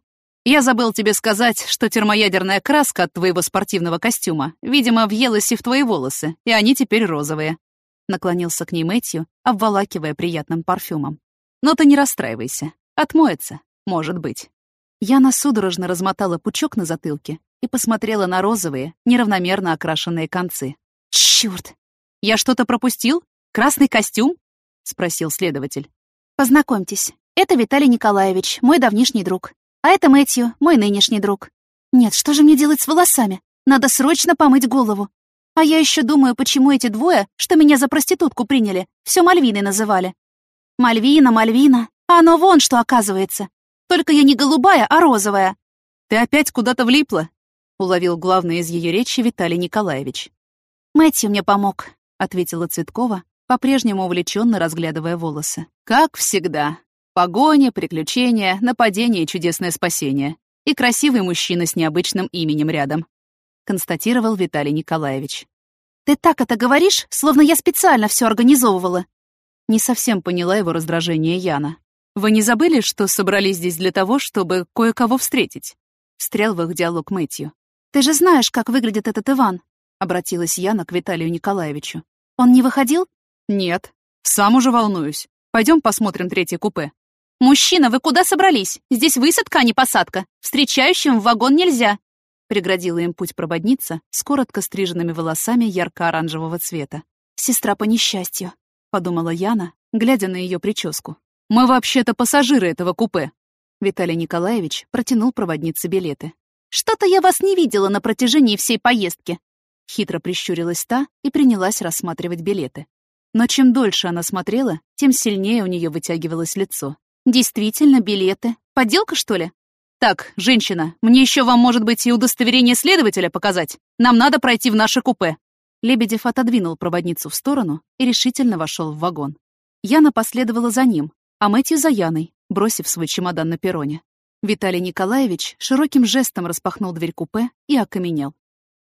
Я забыл тебе сказать, что термоядерная краска от твоего спортивного костюма, видимо, въелась и в твои волосы, и они теперь розовые. Наклонился к ней Мэтью, обволакивая приятным парфюмом. Но ты не расстраивайся. Отмоется, может быть. Яна судорожно размотала пучок на затылке и посмотрела на розовые, неравномерно окрашенные концы. «Чёрт! Я что-то пропустил? Красный костюм?» — спросил следователь. «Познакомьтесь, это Виталий Николаевич, мой давнишний друг. А это Мэтью, мой нынешний друг. Нет, что же мне делать с волосами? Надо срочно помыть голову. А я еще думаю, почему эти двое, что меня за проститутку приняли, все Мальвиной называли. Мальвина, Мальвина. А оно вон что оказывается. Только я не голубая, а розовая. Ты опять куда-то влипла? Уловил главное из ее речи Виталий Николаевич. Мэтью мне помог, ответила Цветкова, по-прежнему увлеченно разглядывая волосы. Как всегда. Погоня, приключения, нападение и чудесное спасение. И красивый мужчина с необычным именем рядом. Констатировал Виталий Николаевич. «Ты так это говоришь, словно я специально все организовывала». Не совсем поняла его раздражение Яна. «Вы не забыли, что собрались здесь для того, чтобы кое-кого встретить?» Встрял в их диалог Мэтью. «Ты же знаешь, как выглядит этот Иван», — обратилась Яна к Виталию Николаевичу. «Он не выходил?» «Нет. Сам уже волнуюсь. Пойдем посмотрим третье купе». «Мужчина, вы куда собрались? Здесь высадка, а не посадка. Встречающим в вагон нельзя!» Преградила им путь проводница с коротко стриженными волосами ярко-оранжевого цвета. «Сестра по несчастью», — подумала Яна, глядя на ее прическу. «Мы вообще-то пассажиры этого купе». Виталий Николаевич протянул проводнице билеты. «Что-то я вас не видела на протяжении всей поездки». Хитро прищурилась та и принялась рассматривать билеты. Но чем дольше она смотрела, тем сильнее у нее вытягивалось лицо. Действительно, билеты. Подделка, что ли? Так, женщина, мне еще вам, может быть, и удостоверение следователя показать? Нам надо пройти в наше купе. Лебедев отодвинул проводницу в сторону и решительно вошел в вагон. Яна последовала за ним, а Мэтью за Яной, бросив свой чемодан на перроне. Виталий Николаевич широким жестом распахнул дверь купе и окаменел.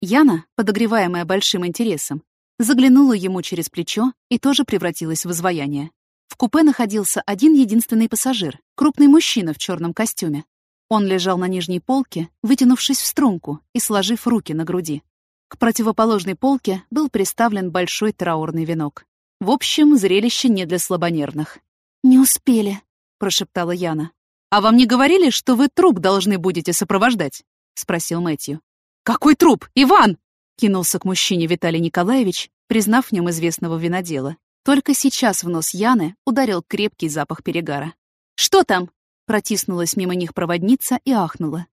Яна, подогреваемая большим интересом, заглянула ему через плечо и тоже превратилась в изваяние. В купе находился один единственный пассажир, крупный мужчина в черном костюме. Он лежал на нижней полке, вытянувшись в струнку и сложив руки на груди. К противоположной полке был приставлен большой траурный венок. В общем, зрелище не для слабонервных. «Не успели», — прошептала Яна. «А вам не говорили, что вы труп должны будете сопровождать?» — спросил Мэтью. «Какой труп? Иван!» — кинулся к мужчине Виталий Николаевич, признав в нем известного винодела. Только сейчас в нос Яны ударил крепкий запах перегара. «Что там?» — протиснулась мимо них проводница и ахнула.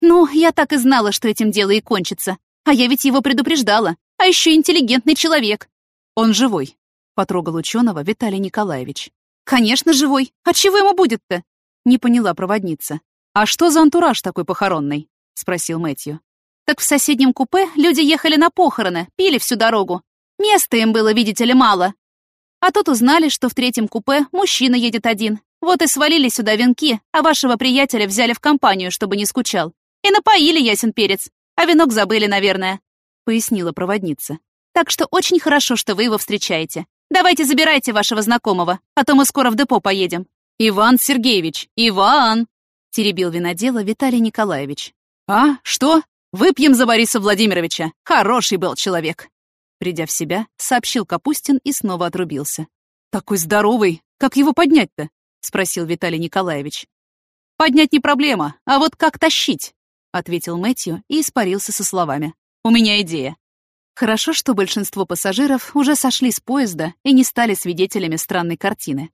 «Ну, я так и знала, что этим дело и кончится. А я ведь его предупреждала. А еще интеллигентный человек». «Он живой», — потрогал ученого Виталий Николаевич. «Конечно, живой. А чего ему будет-то?» — не поняла проводница. «А что за антураж такой похоронный?» — спросил Мэтью. «Так в соседнем купе люди ехали на похороны, пили всю дорогу. Места им было, видите ли, мало. А тут узнали, что в третьем купе мужчина едет один. Вот и свалили сюда венки, а вашего приятеля взяли в компанию, чтобы не скучал. И напоили ясен перец. А венок забыли, наверное», — пояснила проводница. «Так что очень хорошо, что вы его встречаете. Давайте забирайте вашего знакомого, а то мы скоро в депо поедем». «Иван Сергеевич! Иван!» — теребил винодела Виталий Николаевич. «А, что? Выпьем за Бориса Владимировича. Хороший был человек!» Придя в себя, сообщил Капустин и снова отрубился. «Такой здоровый! Как его поднять-то?» — спросил Виталий Николаевич. «Поднять не проблема, а вот как тащить?» — ответил Мэтью и испарился со словами. «У меня идея». Хорошо, что большинство пассажиров уже сошли с поезда и не стали свидетелями странной картины.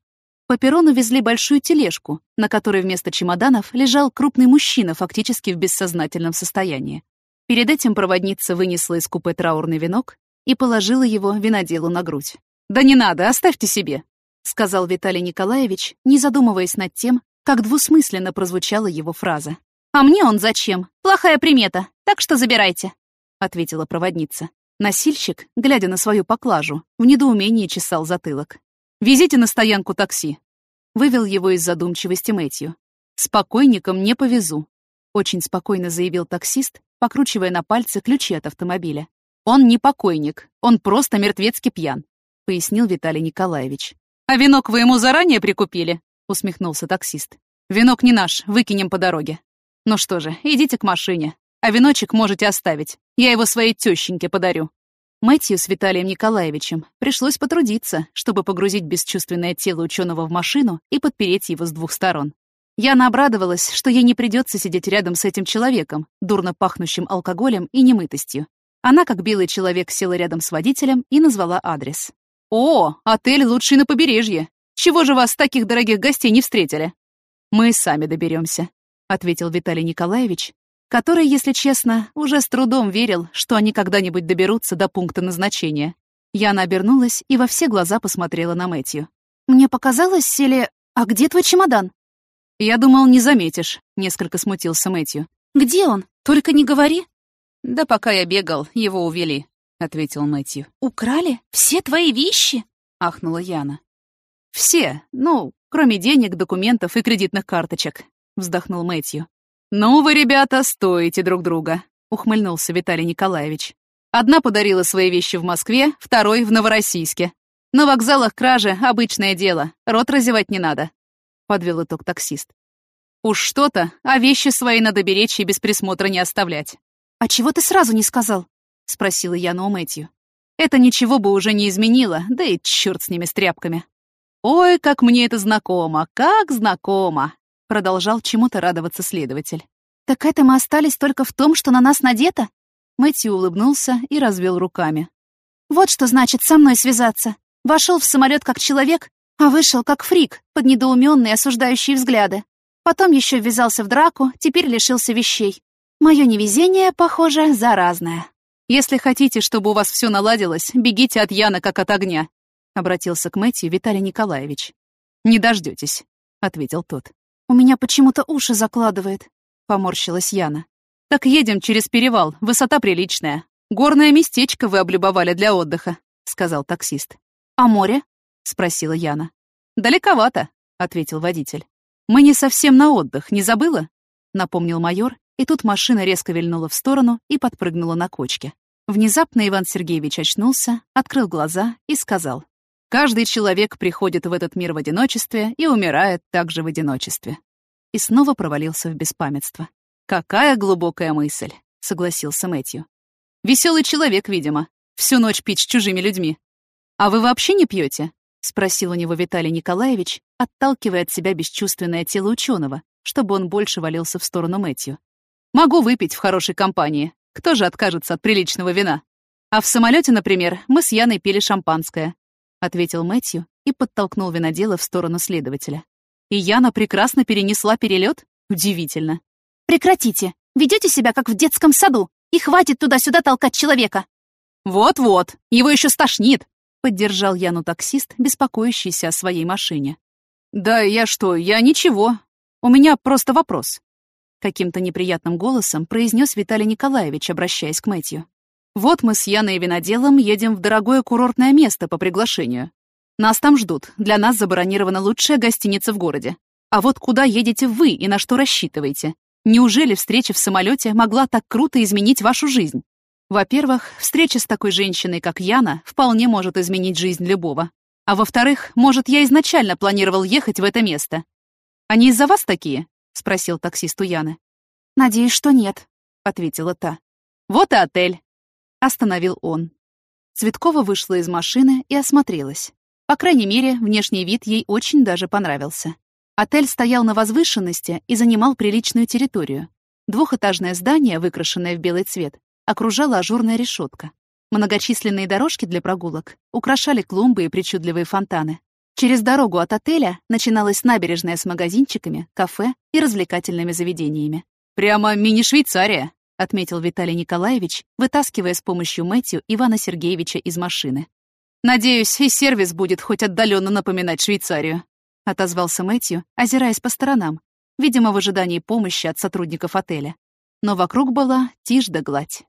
По перрону везли большую тележку, на которой вместо чемоданов лежал крупный мужчина фактически в бессознательном состоянии. Перед этим проводница вынесла из купе траурный венок и положила его виноделу на грудь. «Да не надо, оставьте себе», — сказал Виталий Николаевич, не задумываясь над тем, как двусмысленно прозвучала его фраза. «А мне он зачем? Плохая примета, так что забирайте», — ответила проводница. Носильщик, глядя на свою поклажу, в недоумении чесал затылок. «Везите на стоянку такси», — вывел его из задумчивости Мэтью. «С покойником не повезу», — очень спокойно заявил таксист, покручивая на пальце ключи от автомобиля. «Он не покойник, он просто мертвецки пьян», — пояснил Виталий Николаевич. «А венок вы ему заранее прикупили?» — усмехнулся таксист. «Венок не наш, выкинем по дороге». «Ну что же, идите к машине, а веночек можете оставить. Я его своей тещеньке подарю». Мэтью с Виталием Николаевичем пришлось потрудиться, чтобы погрузить бесчувственное тело ученого в машину и подпереть его с двух сторон. Яна обрадовалась, что ей не придется сидеть рядом с этим человеком, дурно пахнущим алкоголем и немытостью. Она, как белый человек, села рядом с водителем и назвала адрес. «О, отель лучший на побережье! Чего же вас таких дорогих гостей не встретили?» «Мы сами доберемся», — ответил Виталий Николаевич, который, если честно, уже с трудом верил, что они когда-нибудь доберутся до пункта назначения. Яна обернулась и во все глаза посмотрела на Мэтью. «Мне показалось, или... А где твой чемодан?» «Я думал, не заметишь», — несколько смутился Мэтью. «Где он? Только не говори». «Да пока я бегал, его увели», — ответил Мэтью. «Украли? Все твои вещи?» — ахнула Яна. «Все, ну, кроме денег, документов и кредитных карточек», — вздохнул Мэтью. «Ну вы, ребята, стоите друг друга», — ухмыльнулся Виталий Николаевич. «Одна подарила свои вещи в Москве, второй — в Новороссийске. На вокзалах кражи — обычное дело, рот разевать не надо», — подвел итог таксист. «Уж что-то, а вещи свои надо беречь и без присмотра не оставлять». «А чего ты сразу не сказал?» — спросила Яна у Мэтью. «Это ничего бы уже не изменило, да и черт с ними, с тряпками». «Ой, как мне это знакомо, как знакомо!» — продолжал чему-то радоваться следователь. «Так это мы остались только в том, что на нас надето?» Мэтью улыбнулся и развел руками. «Вот что значит со мной связаться. Вошел в самолет как человек, а вышел как фрик, под недоуменные осуждающие взгляды. Потом еще ввязался в драку, теперь лишился вещей. Мое невезение, похоже, заразное. Если хотите, чтобы у вас все наладилось, бегите от Яна как от огня, обратился к Мэтью Виталий Николаевич. Не дождетесь, ответил тот. У меня почему-то уши закладывает, поморщилась Яна. Так едем через перевал, высота приличная. Горное местечко вы облюбовали для отдыха, сказал таксист. А море? спросила Яна. Далековато, ответил водитель. Мы не совсем на отдых, не забыла? напомнил майор и тут машина резко вильнула в сторону и подпрыгнула на кочке. Внезапно Иван Сергеевич очнулся, открыл глаза и сказал. «Каждый человек приходит в этот мир в одиночестве и умирает также в одиночестве». И снова провалился в беспамятство. «Какая глубокая мысль», — согласился Мэтью. Веселый человек, видимо. Всю ночь пить с чужими людьми. А вы вообще не пьете? спросил у него Виталий Николаевич, отталкивая от себя бесчувственное тело ученого, чтобы он больше валился в сторону Мэтью. Могу выпить в хорошей компании. Кто же откажется от приличного вина? А в самолете, например, мы с Яной пили шампанское, ответил Мэтью и подтолкнул винодела в сторону следователя. И Яна прекрасно перенесла перелет? Удивительно. Прекратите. Ведете себя как в детском саду. И хватит туда-сюда толкать человека. Вот-вот, его еще стошнит, поддержал Яну таксист, беспокоящийся о своей машине. Да я что, я ничего. У меня просто вопрос. Каким-то неприятным голосом произнес Виталий Николаевич, обращаясь к Мэтью. Вот мы с Яной и виноделом едем в дорогое курортное место по приглашению. Нас там ждут, для нас забронирована лучшая гостиница в городе. А вот куда едете вы и на что рассчитываете? Неужели встреча в самолете могла так круто изменить вашу жизнь? Во-первых, встреча с такой женщиной, как Яна, вполне может изменить жизнь любого. А во-вторых, может, я изначально планировал ехать в это место. Они из-за вас такие? спросил таксист у Яны. Надеюсь, что нет, ответила та. Вот и отель, остановил он. Цветкова вышла из машины и осмотрелась. По крайней мере, внешний вид ей очень даже понравился. Отель стоял на возвышенности и занимал приличную территорию. Двухэтажное здание, выкрашенное в белый цвет, окружала ажурная решетка. Многочисленные дорожки для прогулок украшали клумбы и причудливые фонтаны. Через дорогу от отеля начиналась набережная с магазинчиками, кафе и развлекательными заведениями. «Прямо мини-Швейцария», — отметил Виталий Николаевич, вытаскивая с помощью Мэтью Ивана Сергеевича из машины. «Надеюсь, и сервис будет хоть отдаленно напоминать Швейцарию», — отозвался Мэтью, озираясь по сторонам, видимо, в ожидании помощи от сотрудников отеля. Но вокруг была тишь да гладь.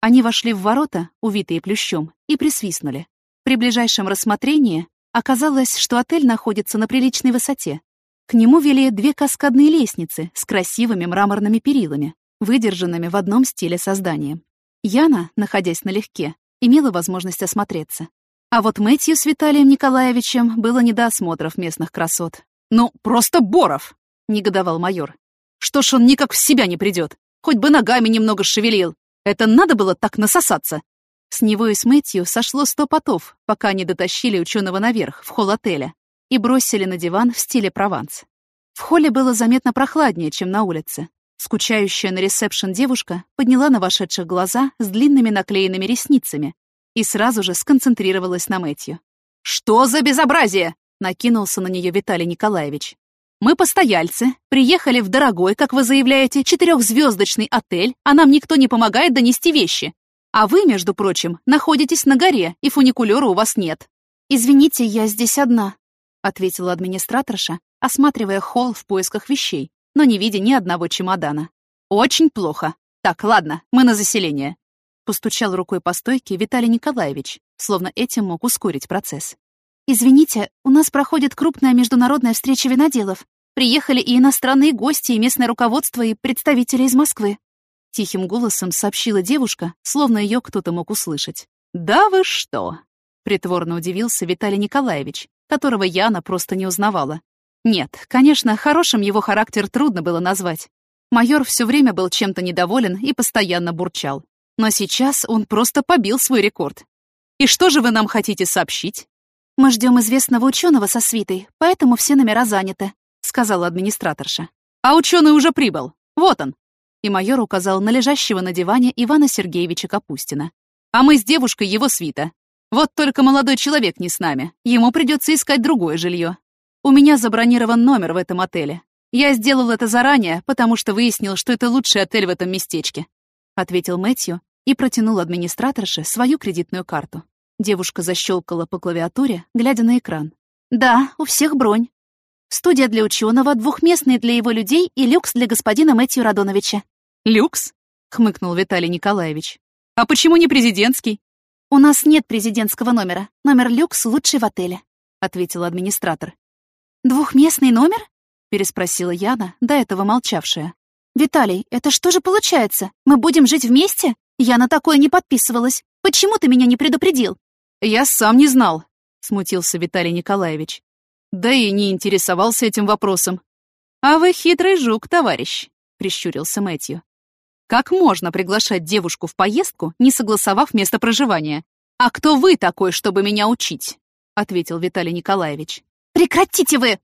Они вошли в ворота, увитые плющом, и присвистнули. При ближайшем рассмотрении оказалось, что отель находится на приличной высоте. К нему вели две каскадные лестницы с красивыми мраморными перилами, выдержанными в одном стиле создания. Яна, находясь налегке, имела возможность осмотреться. А вот Мэтью с Виталием Николаевичем было не до осмотров местных красот. «Ну, просто Боров!» — негодовал майор. «Что ж он никак в себя не придет? Хоть бы ногами немного шевелил. Это надо было так насосаться?» С него и с Мэтью сошло сто потов, пока не дотащили ученого наверх, в холл отеля, и бросили на диван в стиле Прованс. В холле было заметно прохладнее, чем на улице. Скучающая на ресепшн девушка подняла на вошедших глаза с длинными наклеенными ресницами и сразу же сконцентрировалась на Мэтью. «Что за безобразие?» — накинулся на нее Виталий Николаевич. «Мы постояльцы, приехали в дорогой, как вы заявляете, четырехзвездочный отель, а нам никто не помогает донести вещи. А вы, между прочим, находитесь на горе, и фуникулера у вас нет». «Извините, я здесь одна», — ответила администраторша, осматривая холл в поисках вещей, но не видя ни одного чемодана. «Очень плохо. Так, ладно, мы на заселение. Постучал рукой по стойке Виталий Николаевич, словно этим мог ускорить процесс. «Извините, у нас проходит крупная международная встреча виноделов. Приехали и иностранные гости, и местное руководство, и представители из Москвы». Тихим голосом сообщила девушка, словно ее кто-то мог услышать. «Да вы что?» Притворно удивился Виталий Николаевич, которого Яна просто не узнавала. Нет, конечно, хорошим его характер трудно было назвать. Майор все время был чем-то недоволен и постоянно бурчал. Но сейчас он просто побил свой рекорд. И что же вы нам хотите сообщить? Мы ждем известного ученого со свитой, поэтому все номера заняты, сказала администраторша. А ученый уже прибыл. Вот он. И майор указал на лежащего на диване Ивана Сергеевича Капустина. А мы с девушкой его свита. Вот только молодой человек не с нами. Ему придется искать другое жилье. У меня забронирован номер в этом отеле. Я сделал это заранее, потому что выяснил, что это лучший отель в этом местечке. Ответил Мэтью и протянул администраторше свою кредитную карту. Девушка защелкала по клавиатуре, глядя на экран. «Да, у всех бронь. Студия для ученого, двухместный для его людей и люкс для господина Мэтью Радоновича». «Люкс?» — хмыкнул Виталий Николаевич. «А почему не президентский?» «У нас нет президентского номера. Номер люкс лучший в отеле», — ответил администратор. «Двухместный номер?» — переспросила Яна, до этого молчавшая. «Виталий, это что же получается? Мы будем жить вместе?» Я на такое не подписывалась. Почему ты меня не предупредил? Я сам не знал, смутился Виталий Николаевич. Да и не интересовался этим вопросом. А вы хитрый жук, товарищ, прищурился Мэтью. Как можно приглашать девушку в поездку, не согласовав место проживания? А кто вы такой, чтобы меня учить? ответил Виталий Николаевич. Прекратите вы!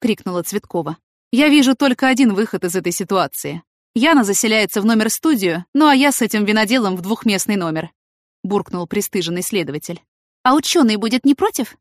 крикнула Цветкова. Я вижу только один выход из этой ситуации. Яна заселяется в номер-студию, ну а я с этим виноделом в двухместный номер. Буркнул пристыженный следователь. А ученый будет не против?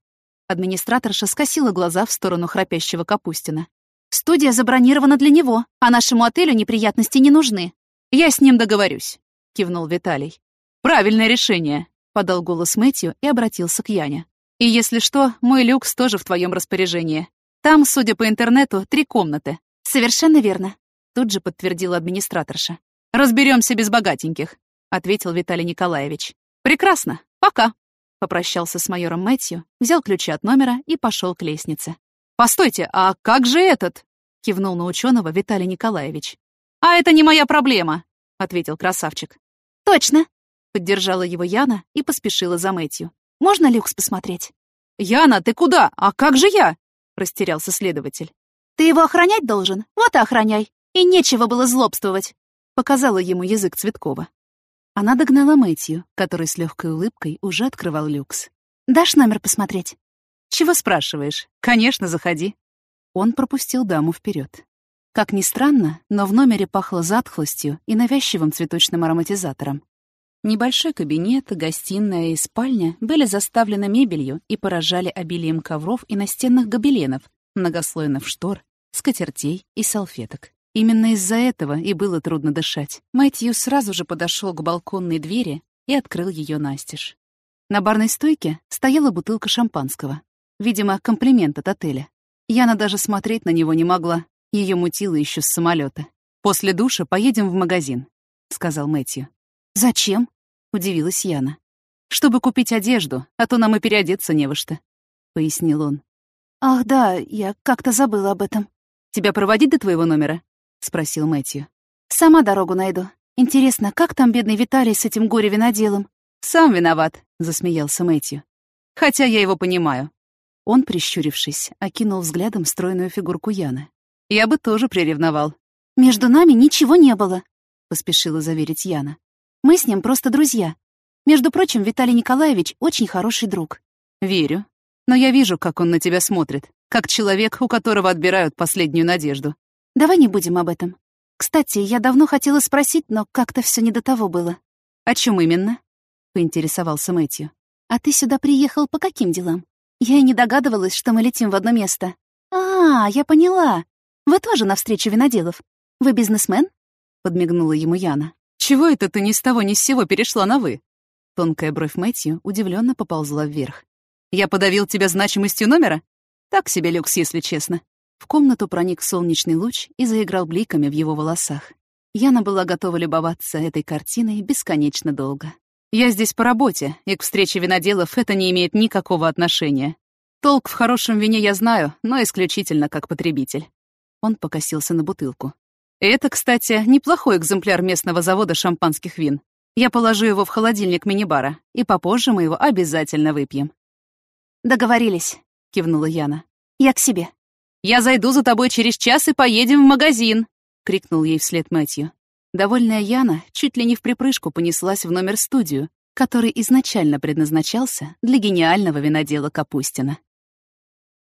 Администраторша скосила глаза в сторону храпящего Капустина. Студия забронирована для него, а нашему отелю неприятности не нужны. «Я с ним договорюсь», — кивнул Виталий. «Правильное решение», — подал голос Мэтью и обратился к Яне. «И если что, мой люкс тоже в твоем распоряжении. Там, судя по интернету, три комнаты». «Совершенно верно», — тут же подтвердила администраторша. «Разберемся без богатеньких», — ответил Виталий Николаевич. «Прекрасно. Пока». Попрощался с майором Мэтью, взял ключи от номера и пошел к лестнице. «Постойте, а как же этот?» — кивнул на ученого Виталий Николаевич. «А это не моя проблема», — ответил красавчик. «Точно», — поддержала его Яна и поспешила за Мэтью. «Можно люкс посмотреть?» «Яна, ты куда? А как же я?» — растерялся следователь. «Ты его охранять должен? Вот и охраняй. И нечего было злобствовать», — показала ему язык Цветкова. Она догнала Мэтью, который с легкой улыбкой уже открывал люкс. «Дашь номер посмотреть?» «Чего спрашиваешь? Конечно, заходи». Он пропустил даму вперед. Как ни странно, но в номере пахло затхлостью и навязчивым цветочным ароматизатором. Небольшой кабинет, гостиная и спальня были заставлены мебелью и поражали обилием ковров и настенных гобеленов, многослойных штор, скатертей и салфеток. Именно из-за этого и было трудно дышать. Мэтью сразу же подошел к балконной двери и открыл ее настежь. На барной стойке стояла бутылка шампанского. Видимо, комплимент от отеля. Яна даже смотреть на него не могла, ее мутило еще с самолета. «После душа поедем в магазин», — сказал Мэтью. «Зачем?» — удивилась Яна. «Чтобы купить одежду, а то нам и переодеться не во что», — пояснил он. «Ах да, я как-то забыла об этом». «Тебя проводить до твоего номера?» — спросил Мэтью. «Сама дорогу найду. Интересно, как там бедный Виталий с этим горе-виноделом?» «Сам виноват», — засмеялся Мэтью. «Хотя я его понимаю». Он, прищурившись, окинул взглядом стройную фигурку Яны. Я бы тоже приревновал. «Между нами ничего не было», — поспешила заверить Яна. «Мы с ним просто друзья. Между прочим, Виталий Николаевич очень хороший друг». «Верю. Но я вижу, как он на тебя смотрит, как человек, у которого отбирают последнюю надежду». «Давай не будем об этом. Кстати, я давно хотела спросить, но как-то все не до того было». «О чем именно?» — поинтересовался Мэтью. «А ты сюда приехал по каким делам? Я и не догадывалась, что мы летим в одно место». «А, я поняла. Вы тоже навстречу виноделов. Вы бизнесмен?» — подмигнула ему Яна. «Чего это ты ни с того ни с сего перешла на «вы»?» Тонкая бровь Мэтью удивленно поползла вверх. «Я подавил тебя значимостью номера? Так себе люкс, если честно». В комнату проник солнечный луч и заиграл бликами в его волосах. Яна была готова любоваться этой картиной бесконечно долго. «Я здесь по работе, и к встрече виноделов это не имеет никакого отношения. Толк в хорошем вине я знаю, но исключительно как потребитель. Он покосился на бутылку. «Это, кстати, неплохой экземпляр местного завода шампанских вин. Я положу его в холодильник мини-бара, и попозже мы его обязательно выпьем». «Договорились», — кивнула Яна. «Я к себе». «Я зайду за тобой через час и поедем в магазин», — крикнул ей вслед Мэтью. Довольная Яна чуть ли не в припрыжку понеслась в номер-студию, который изначально предназначался для гениального винодела Капустина.